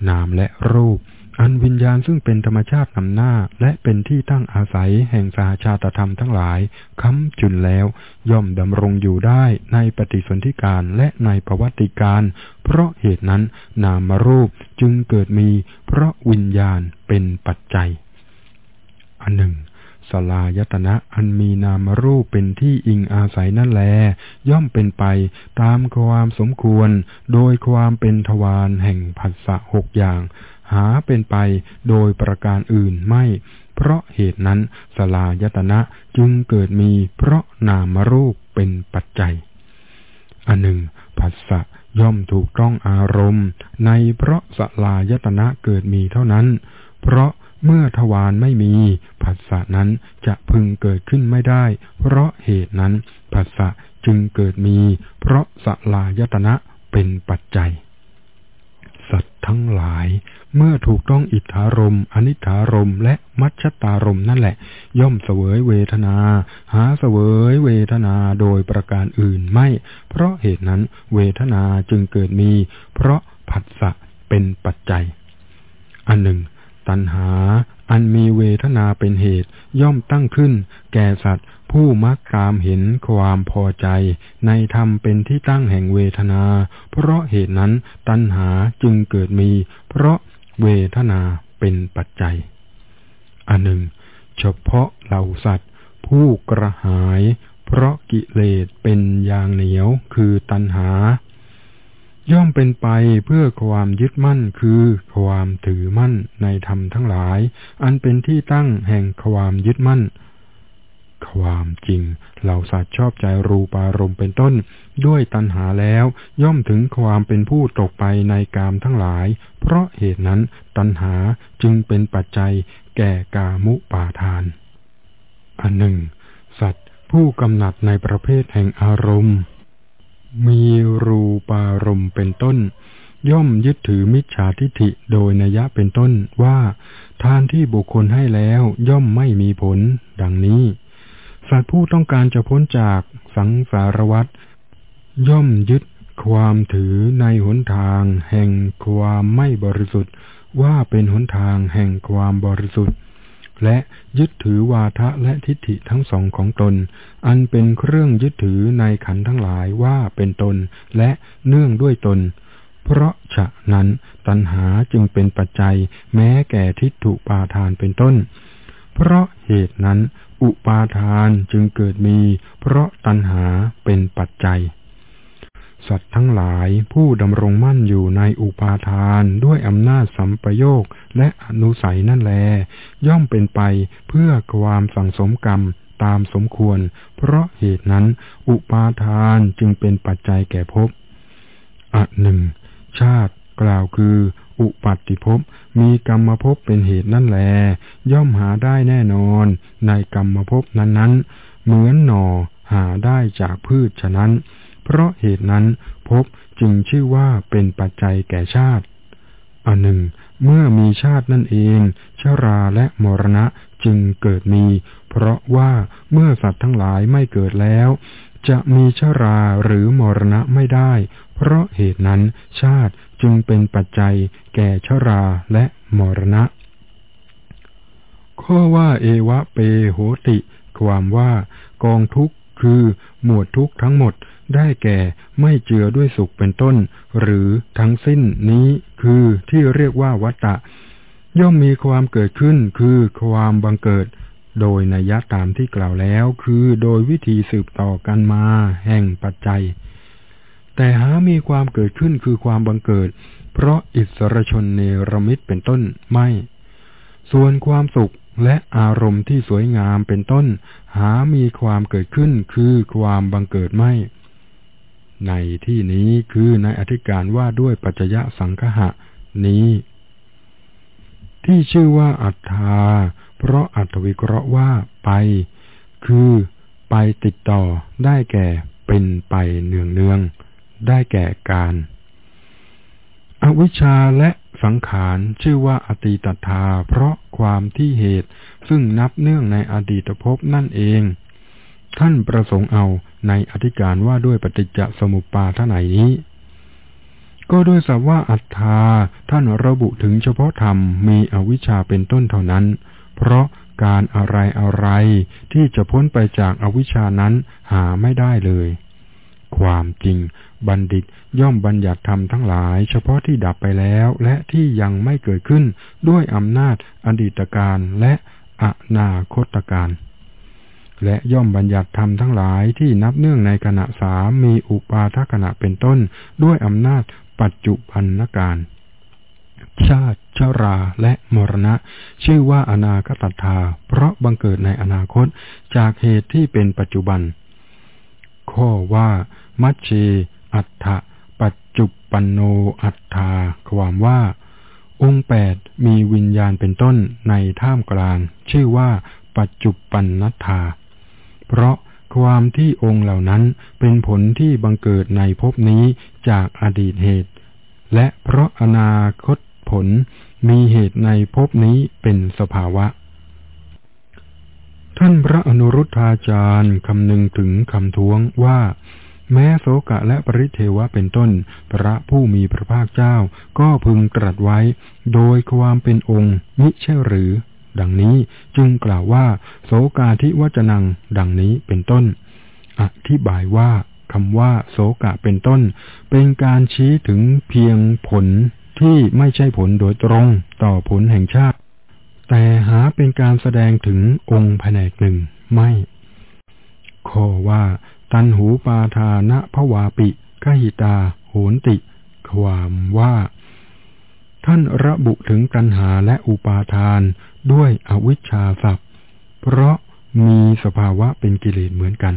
นามและรูป อันวิญญาณซึ่งเป็นธรรมชาตินำหน้า และเป็นที่ตั้งอาศัยแห่งสาชาตธรรมทั้งหลายค้ำจุนแล้ว ย่อมดำรงอยู่ได้ในปฏิสนธิการและในประวัติการ เพราะเหตุนั้นนามรูปจึงเกิดมี เพราะวิญญาณเป็นปัจจัย อันหนึ่ง สลายตนะอันมีนามรูปเป็นที่อิงอาศัยนั่นแล ย่อมเป็นไปตามความสมควร โดยความเป็นทวารแห่งผัสสะหกอย่าง หาเป็นไปโดยประการอื่นไม่ เพราะเหตุนั้นสลายตนะจึงเกิดมีเพราะนามรูปเป็นปัจจัย อันหนึ่งผัสสะย่อมถูกต้องอารมณ์ ในเพราะสลายตนะเกิดมีเท่านั้น เพราะ เมื่อทวารไม่มีผัสสะนั้นจะพึงเกิดขึ้นไม่ได้ เพราะเหตุนั้นผัสสะจึงเกิดมี เพราะสลายตนะเป็นปัจจัย สัตว์ทั้งหลาย เมื่อถูกต้องอิทธารมอนิธารมและมัชตารมนั่นแหละ ย่อมเสวยเวทนา หาเสวยเวทนาโดยประการอื่นไม่ เพราะเหตุนั้นเวทนาจึงเกิดมี เพราะผัสสะเป็นปัจจัย อันหนึ่ง ตัณหา อันมีเวทนาเป็นเหตุ ย่อมตั้งขึ้น แก่สัตว์ ผู้มักตามเห็นความพอใจ ในธรรมเป็นที่ตั้งแห่งเวทนา เพราะเหตุนั้นตัณหาจึงเกิดมี เพราะเวทนาเป็นปัจจัย อันหนึ่ง เฉพาะเหล่าสัตว์ ผู้กระหาย เพราะกิเลสเป็นยางเหนียวคือตัณหา ย่อมเป็นไปเพื่อความยึดมั่นคือความถือมั่นในธรรมทั้งหลาย อันเป็นที่ตั้งแห่งความยึดมั่น ความจริงเหล่าสัตว์ชอบใจรูปารมณ์เป็นต้น ด้วยตัณหาแล้วย่อมถึงความเป็นผู้ตกไปในกามทั้งหลาย เพราะเหตุนั้นตัณหาจึงเป็นปัจจัยแก่กามุปาทาน อันหนึ่ง สัตว์ผู้กำหนัดในประเภทแห่งอารมณ์ มีรูปารมณ์เป็นต้น ย่อมยึดถือมิจฉาทิฐิโดยนัยะเป็นต้นว่า ทานที่บุคคลให้แล้วย่อมไม่มีผล ดังนี้ สัตว์ผู้ต้องการจะพ้นจากสังสารวัฏย่อมยึดความถือในหนทาง แห่งความไม่บริสุทธิ์ ว่าเป็นหนทางแห่งความบริสุทธิ์ และยึดถือวาทะและทิฏฐิทั้งสองของตน อันเป็นเครื่องยึดถือในขันทั้งหลายว่าเป็นตนและเนื่องด้วยตน เพราะฉะนั้นตัณหาจึงเป็นปัจจัยแม้แก่ทิฏฐุปาทานเป็นต้น เพราะเหตุนั้น อุปาทานจึงเกิดมี เพราะตัณหาเป็นปัจจัย สัตว์ทั้งหลายผู้ดำรงมั่นอยู่ในอุปาทานด้วยอำนาจสัมปโยคและอนุสัยนั่นแล ย่อมเป็นไปเพื่อความสั่งสมกรรมตามสมควร เพราะเหตุนั้นอุปาทานจึงเป็นปัจจัยแก่ภพอันหนึ่ง ชาติกล่าวคือ อุปัติภพมีกรรมภพเป็นเหตุนั่นแล ย่อมหาได้แน่นอน ในกรรมภพนั้นๆ เหมือนหน่อหาได้จากพืชฉะนั้น เพราะเหตุนั้นพบจึงชื่อว่าเป็นปัจจัยแก่ชาติ อันหนึ่ง เมื่อมีชาตินั่นเอง ชราและมรณะจึงเกิดมี เพราะว่าเมื่อสัตว์ทั้งหลายไม่เกิดแล้ว จะมีชราหรือมรณะไม่ได้ เพราะเหตุนั้นชาติจึงเป็นปัจจัยแก่ชราและมรณะ ข้อว่าเอวะเปโหติ ความว่ากองทุกคือหมวดทุกทั้งหมด ได้แก่ไม่เจือด้วยสุขเป็นต้น หรือทั้งสิ้นนี้คือที่เรียกว่าวัตตะ ย่อมมีความเกิดขึ้นคือความบังเกิด โดยนัยตามที่กล่าวแล้ว คือโดยวิธีสืบต่อกันมา แห่งปัจจัย แต่หามีความเกิดขึ้นคือความบังเกิด เพราะอิสรชนเนรมิตเป็นต้นไม่ ส่วนความสุขและอารมณ์ที่สวยงามเป็นต้น หามีความเกิดขึ้นคือความบังเกิดไม่ ในที่นี้คือในอธิการว่าด้วยปัจจยสังคหะนี้ ที่ชื่อว่าอัฏฐา เพราะอัตวิเคราะห์ว่าไป คือไปติดต่อได้แก่เป็นไปเนืองเนืองได้แก่การ อวิชชาและสังขารชื่อว่าอติตถาเพราะความที่เหตุซึ่งนับเนื่องในอดีตภพนั่นเอง ท่านประสงค์เอาในอธิการว่าด้วยปฏิจจสมุปบาทไหนนี้ ก็ด้วยสัว่าอัตถาท่านระบุถึงเฉพาะธรรมมีอวิชชาเป็นต้นเท่านั้น เพราะการอะไรอะไรที่จะพ้นไปจากอวิชชานั้นหาไม่ได้เลย ความจริง บัณฑิตย่อมบัญญัติธรรมทั้งหลาย เฉพาะที่ดับไปแล้วและที่ยังไม่เกิดขึ้นด้วยอำนาจอดีตการและอนาคตการ และย่อมบัญญัติธรรมทั้งหลายที่นับเนื่องในขณะสามมีอุปาทขณะเป็นต้น ด้วยอำนาจปัจจุบันนการชาติชราและมรณะ ชื่อว่าอนาคตธาเพราะบังเกิดในอนาคตจากเหตุที่เป็นปัจจุบัน ข้อว่า มัชเช อัฏฐปัจจุปันโนอัฏฐาความว่า องค์แปดมีวิญญาณเป็นต้นในท่ามกลาง ชื่อว่าปัจจุปันนัฐา เพราะความที่องค์เหล่านั้นเป็นผลที่บังเกิดในภพนี้จากอดีตเหตุ และเพราะอนาคตผลมีเหตุในภพนี้เป็นสภาวะ ท่านพระอนุรุทธาจารย์คำนึงถึงคำท้วงว่า แม้โสกะและปริเทวะเป็นต้น พระผู้มีพระภาคเจ้าก็พึงตรัสไว้ โดยความเป็นองค์มิใช่หรือ ดังนี้จึงกล่าวว่า โสกาทิวจนัง ดังนี้เป็นต้น อธิบายว่าคำว่า โสกะเป็นต้น เป็นการชี้ถึงเพียงผลที่ไม่ใช่ผลโดยตรงต่อผลแห่งชาติ แต่หาเป็นการแสดงถึงองค์แผนกหนึ่งไม่ข้อว่า ตันหูปาทานะพวาปิกหิตา โหนติ ความว่า ท่านระบุถึงตัณหาและอุปาทาน ด้วยอวิชชาสัพเพราะมีสภาวะเป็นกิเลสเหมือนกัน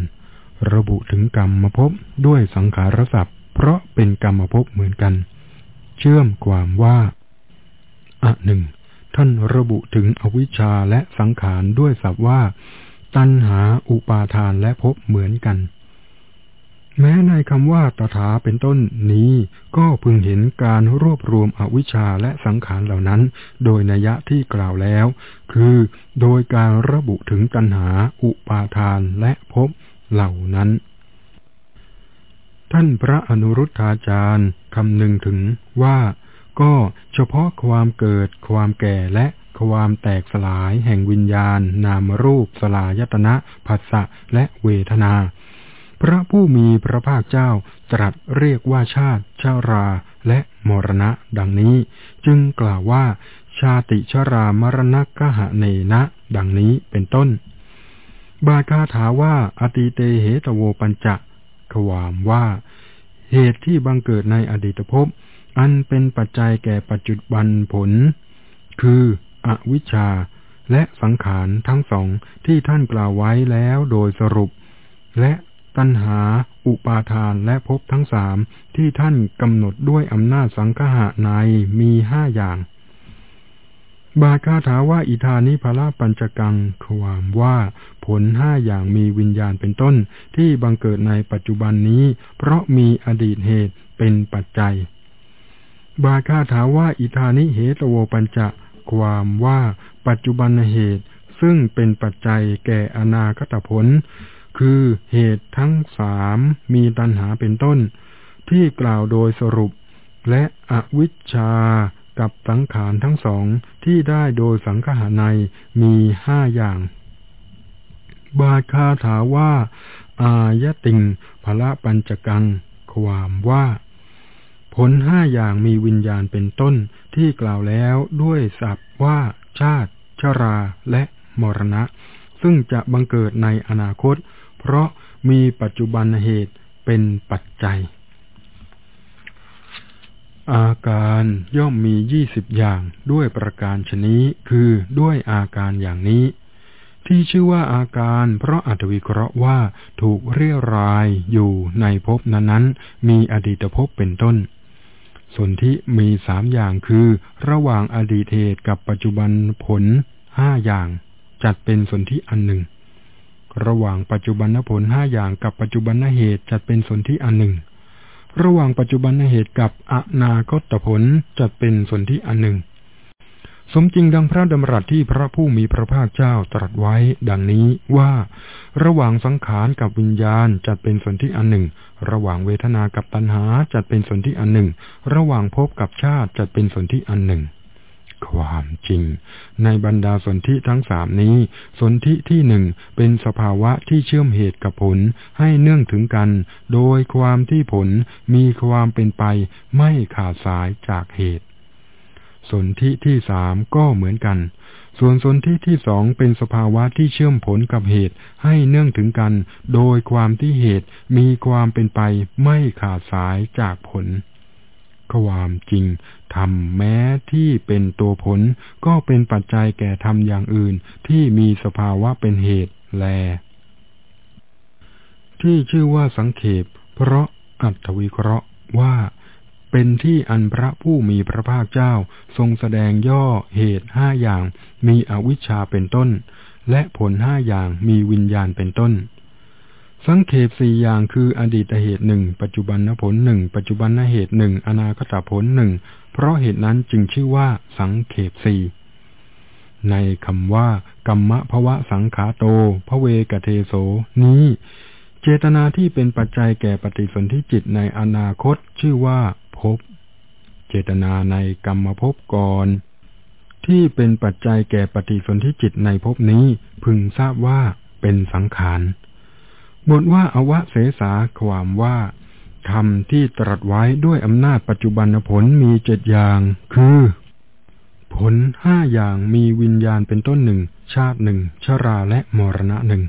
ระบุถึงกรรมมาพด้วยสังขารสัพเพราะเป็นกรรมภพเหมือนกัน เชื่อมความว่าอะหนึ่งท่านระบุถึงอวิชชาและสังขารด้วยสัพว่า ตัณหาอุปาทานและภพเหมือนกัน แม้ในคำว่าตถาเป็นต้นนี้ ก็พึงเห็นการรวบรวมอวิชชาและสังขารเหล่านั้น โดยนัยะที่กล่าวแล้ว คือโดยการระบุถึงตัณหาอุปาทานและภพเหล่านั้น ท่านพระอนุรุทธาจารย์คำหนึ่งถึงว่าก็เฉพาะความเกิด ความแก่และความแตกสลายแห่งวิญญาณ นามรูป สลายตนะผัสสะและเวทนา พระผู้มีพระภาคเจ้าตรัสเรียกว่าชาติชาราและมรณะดังนี้ จึงกล่าวว่า ชาติชารามรณะกะหะเนนะ ดังนี้เป็นต้น บาคาถาว่าอติเตเหตโวปัญจะความว่า เหตุที่บังเกิดในอดีตภพ อันเป็นปัจจัยแก่ปัจจุบันผล คืออวิชชาและสังขารทั้งสองที่ท่านกล่าวไว้แล้วโดยสรุป และ ตัณหา อุปาทานและภพทั้งสามที่ท่านกำหนดด้วยอำนาจสังฆะในมีห้าอย่าง บาคาถาว่าอิธานิพละปัญจกัง ความว่าผลห้าอย่างมีวิญญาณเป็นต้น ที่บังเกิดในปัจจุบันนี้ เพราะมีอดีตเหตุเป็นปัจจัย บาคาถาว่าอิธานิเหตโวปัญจะความว่าปัจจุบันเหตุซึ่งเป็นปัจจัยแก่อนาคตผล คือเหตุทั้งสามมีตัณหาเป็นต้น ที่กล่าวโดยสรุป และอวิชชากับสังขารทั้งสองที่ได้โดยสังขารในมีห้าอย่าง บาคาถาว่า อายติงพละปัญจกัง ความว่า ผลห้าอย่างมีวิญญาณเป็นต้นที่กล่าวแล้วด้วยศัพท์ว่า ชาติ ชราและมรณะ ซึ่งจะบังเกิดในอนาคต เพราะมีปัจจุบันเหตุเป็นปัจจัย อาการย่อมมียี่สิบอย่างด้วยประการชนี้คือด้วยอาการอย่างนี้ ที่ชื่อว่าอาการเพราะอัตวิเคราะห์ว่าถูกเรียรายอยู่ในภพนั้นๆ มีอดีตภพเป็นต้นสนธิมีสามอย่างคือ ระหว่างอดีตเหตุกับปัจจุบันผลห้าอย่าง จัดเป็นสนธิอันหนึ่ง ระหว่างปัจจุบันผลห้าอย่างกับปัจจุบันเหตุจัดเป็นสนธิอันหนึ่ง ระหว่างปัจจุบันเหตุกับอนาคตผลจัดเป็นสนธิอันหนึ่ง สมจริงดังพระดำรัสที่พระผู้มีพระภาคเจ้าตรัสไว้ ดังนี้ว่า ระหว่างสังขารกับวิญญาณจัดเป็นส่วนที่อันหนึ่ง ระหว่างเวทนากับตัณหาจัดเป็นส่วนที่อันหนึ่ง ระหว่างภพกับชาติจัดเป็นส่วนที่อันหนึ่ง ความจริง ในบรรดาสนธิทั้งสามนี้ สนธิที่หนึ่งเป็นสภาวะที่เชื่อมเหตุกับผลให้เนื่องถึงกัน โดยความที่ผลมีความเป็นไปไม่ขาดสายจากเหตุ สนธิที่สามก็เหมือนกัน ส่วนสนธิที่สองเป็นสภาวะที่เชื่อมผลกับเหตุให้เนื่องถึงกัน โดยความที่เหตุมีความเป็นไปไม่ขาดสายจากผล ความจริงทำแม้ที่เป็นตัวผล ก็เป็นปัจจัยแก่ทำอย่างอื่น ที่มีสภาวะเป็นเหตุแล ที่ชื่อว่าสังเขปเพราะอัตวิเคราะห์ว่าเป็นที่อันพระผู้มีพระภาคเจ้าทรงแสดงย่อเหตุห้าอย่างมีอวิชชาเป็นต้น และผลห้าอย่างมีวิญญาณเป็นต้น สังเขปสี่อย่างคืออดีตเหตุหนึ่งปัจจุบันผลหนึ่งปัจจุบันเหตุหนึ่งอนาคตผลหนึ่งเพราะเหตุนั้นจึงชื่อว่าสังเขปสี่ในคำว่ากรรมะภวะสังขาโตพระเวกเทโสนี้ เจตนาที่เป็นปัจจัยแก่ปฏิสนธิจิตในอนาคตชื่อว่าภพเจตนาในกรรมภพก่อน ที่เป็นปัจจัยแก่ปฏิสนธิจิตในภพนี้พึงทราบว่าเป็นสังขาร บทว่าอวะเสสาความว่าธรรมที่ตรัสไว้ด้วยอำนาจปัจจุบันผลมีเจ็ดอย่าง คือ ผลห้าอย่างมีวิญญาณเป็นต้นหนึ่ง ชาติหนึ่ง ชราและมรณะหนึ่ง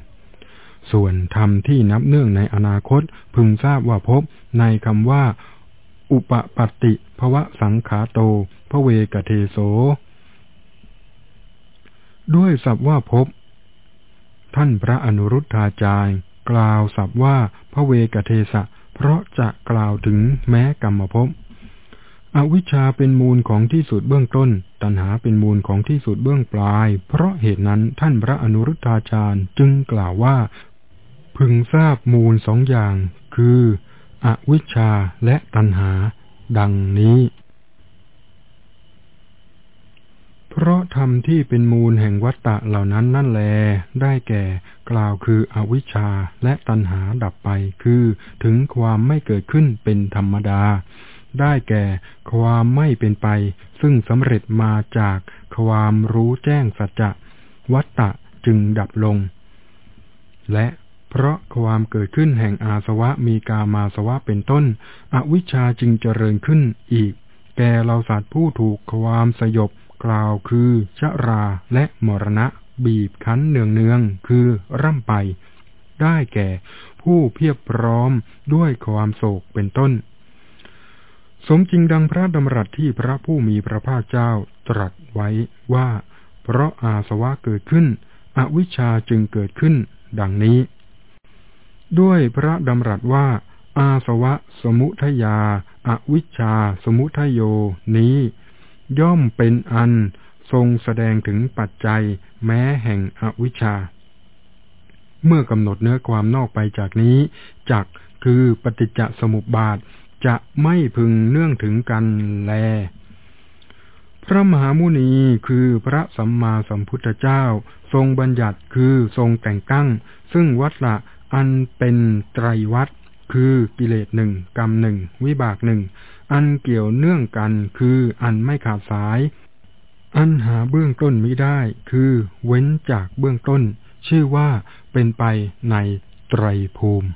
ส่วนธรรมที่นับเนื่องในอนาคตพึงทราบว่าพบในคำว่า อุปปัตติภวะสังขาโต พระเวกเทโส ด้วยสับว่าพบ ท่านพระอนุรุทธาจารย์ กล่าวสับว่าพระเวกเทสะ เพราะจะกล่าวถึงแม้กรรมภพอวิชชาเป็นมูลของที่สุดเบื้องต้น ตัณหาเป็นมูลของที่สุดเบื้องปลาย เพราะเหตุนั้นท่านพระอนุรุทธาจารย์จึงกล่าวว่า พึงทราบมูลสองอย่าง คือ อวิชชาและตัณหา ดังนี้ เพราะธรรมที่เป็นมูลแห่งวัตตะเหล่านั้นนั่นแล ได้แก่กล่าวคืออวิชชาและตัณหาดับไปคือ ถึงความไม่เกิดขึ้นเป็นธรรมดา ได้แก่ความไม่เป็นไป ซึ่งสำเร็จมาจากความรู้แจ้งสัจจะวัตตะจึงดับลง และเพราะความเกิดขึ้นแห่งอาสวะมีกามาสวะเป็นต้น อวิชชาจึงเจริญขึ้นอีก แก่เราสัตว์ผู้ถูกความสยบ กล่าวคือชราและมรณะบีบคั้นเนืองเนืองคือร่ำไป ได้แก่ผู้เพียบพร้อมด้วยความโศกเป็นต้น สมจริงดังพระดำรัสที่พระผู้มีพระภาคเจ้าตรัสไว้ว่า เพราะอาสวะเกิดขึ้น อวิชชาจึงเกิดขึ้น ดังนี้ ด้วยพระดำรัสว่า อาสวะสมุทยาอาวิชชาสมุทโยนี้ ย่อมเป็นอันทรงแสดงถึงปัจจัยแม้แห่งอวิชชา เมื่อกำหนดเนื้อความนอกไปจากนี้จักคือปฏิจจสมุปบาทจะไม่พึงเนื่องถึงกันแล พระมหามุนีคือพระสัมมาสัมพุทธเจ้า ทรงบัญญัติคือทรงแต่งตั้ง ซึ่งวัตละอันเป็นไตรวัตคือกิเลสหนึ่งกรรมหนึ่งวิบากหนึ่ง อันเกี่ยวเนื่องกันคืออันไม่ขาดสาย อันหาเบื้องต้นไมิได้ คือเว้นจากเบื้องต้น ชื่อว่าเป็นไปในไตรภูมิ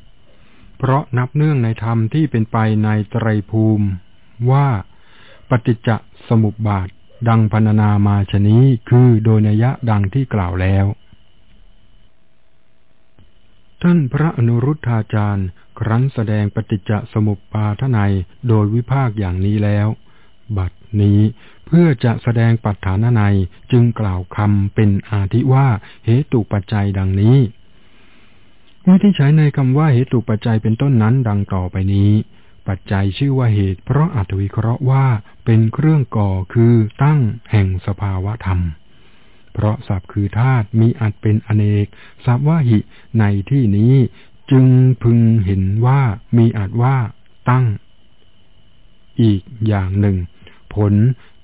เพราะนับเนื่องในธรรมที่เป็นไปในไตรภูมิ ว่าปฏิจจสมุปบาทดังพรรณนามาชนี้คือโดยนัยะดังที่กล่าวแล้ว ท่านพระอนุรุทธาจารย์ ครั้นแสดงปฏิจจสมุปบาทในโดยวิภาคอย่างนี้แล้ว บัดนี้เพื่อจะแสดงปัจฐานในจึงกล่าวคำเป็นอาทิว่าเหตุปัจจัยดังนี้วิธีใช้ในคำว่าเหตุปัจจัยเป็นต้นนั้นดังต่อไปนี้ ปัจจัยชื่อว่าเหตุ เพราะอัตวิเคราะห์ว่าเป็นเครื่องก่อคือตั้งแห่งสภาวะธรรม เพราะสับคือธาตุมีอัดเป็นอเนกสับว่าหิในที่นี้ จึงพึงเห็นว่ามีอัดว่าตั้ง อีกอย่างหนึ่ง ผล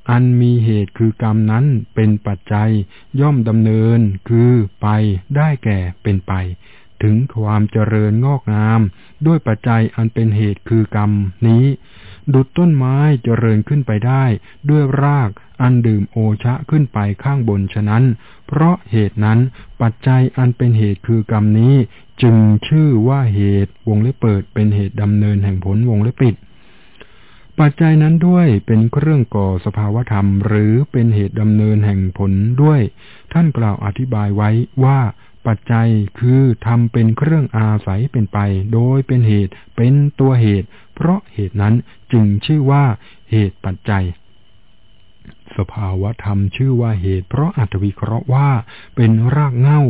อันมีเหตุคือกรรมนั้นเป็นปัจจัยย่อมดำเนินคือไปได้แก่เป็นไป ถึงความเจริญงอกงาม ด้วยปัจจัยอันเป็นเหตุคือกรรมนี้ ดุดต้นไม้เจริญขึ้นไปได้ ด้วยรากอันดื่มโอชะขึ้นไปข้างบนฉะนั้น เพราะเหตุนั้นปัจจัยอันเป็นเหตุคือกรรมนี้ จึงชื่อว่าเหตุวงเล็บเปิดเป็นเหตุดำเนินแห่งผลวงเล็บปิด ปัจจัยนั้นด้วยเป็นเครื่องก่อสภาวธรรม หรือเป็นเหตุดำเนินแห่งผลด้วย ท่านกล่าวอธิบายไว้ว่าปัจจัยคือทำเป็นเครื่องอาศัยเป็นไป โดยเป็นเหตุเป็นตัวเหตุ เพราะเหตุนั้นจึงชื่อว่าเหตุปัจจัย สภาวธรรมชื่อว่าเหตุ เพราะอัตวิเคราะห์ว่าเป็นรากเง้า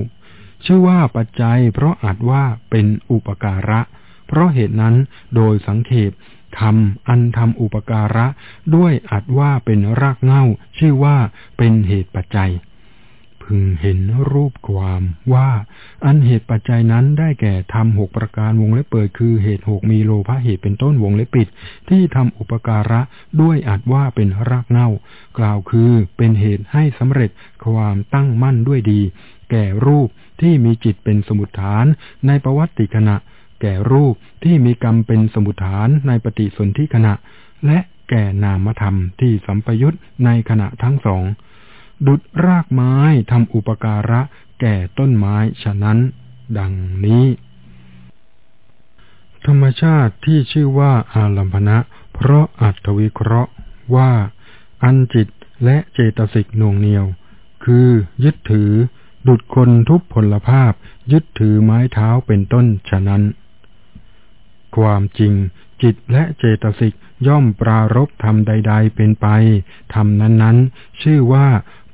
ชื่อว่าปัจจัย เพราะอาจว่าเป็นอุปการะ เพราะเหตุนั้นโดยสังเขปทำอันทำอุปการะ ด้วยอัดว่าเป็นรากเง้าชื่อว่าเป็นเหตุปัจจัย พึงเห็นรูปความว่า อันเหตุปัจจัยนั้นได้แก่ทำหกประการวงเล็บเปิดคือเหตุหกมีโลภะเหตุเป็นต้นวงเล็บปิด ที่ทำอุปการะด้วยอัดว่าเป็นรากเง้ากล่าวคือเป็นเหตุให้สำเร็จความตั้งมั่นด้วยดี แก่รูปที่มีจิตเป็นสมุทฐานในประวัติขณะ แก่รูปที่มีกรรมเป็นสมุทฐานในปฏิสนธิขณะ และแก่นามธรรมที่สัมปยุตในขณะทั้งสอง ดุดรากไม้ทำอุปการะ แก่ต้นไม้ฉะนั้น ดังนี้ ธรรมชาติที่ชื่อว่าอาลัมพนะ เพราะอัตวิเคราะห์ว่า อันจิตและเจตสิกหน่วงเหนียว คือยึดถือ ดุดคนทุบผลภาพยึดถือไม้เท้าเป็นต้นฉะนั้น ความจริง จิตและเจตสิกย่อมปรารบธรรมใด ๆ เป็นไปธรรมนั้นๆ ชื่อว่า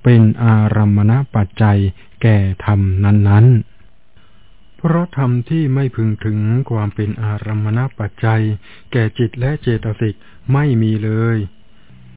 เป็นอารัมณปัจจัยแก่ธรรมนั้นๆเพราะธรรมที่ไม่พึงถึงความเป็นอารัมมณปัจจัย แก่จิตและเจตสิกไม่มีเลย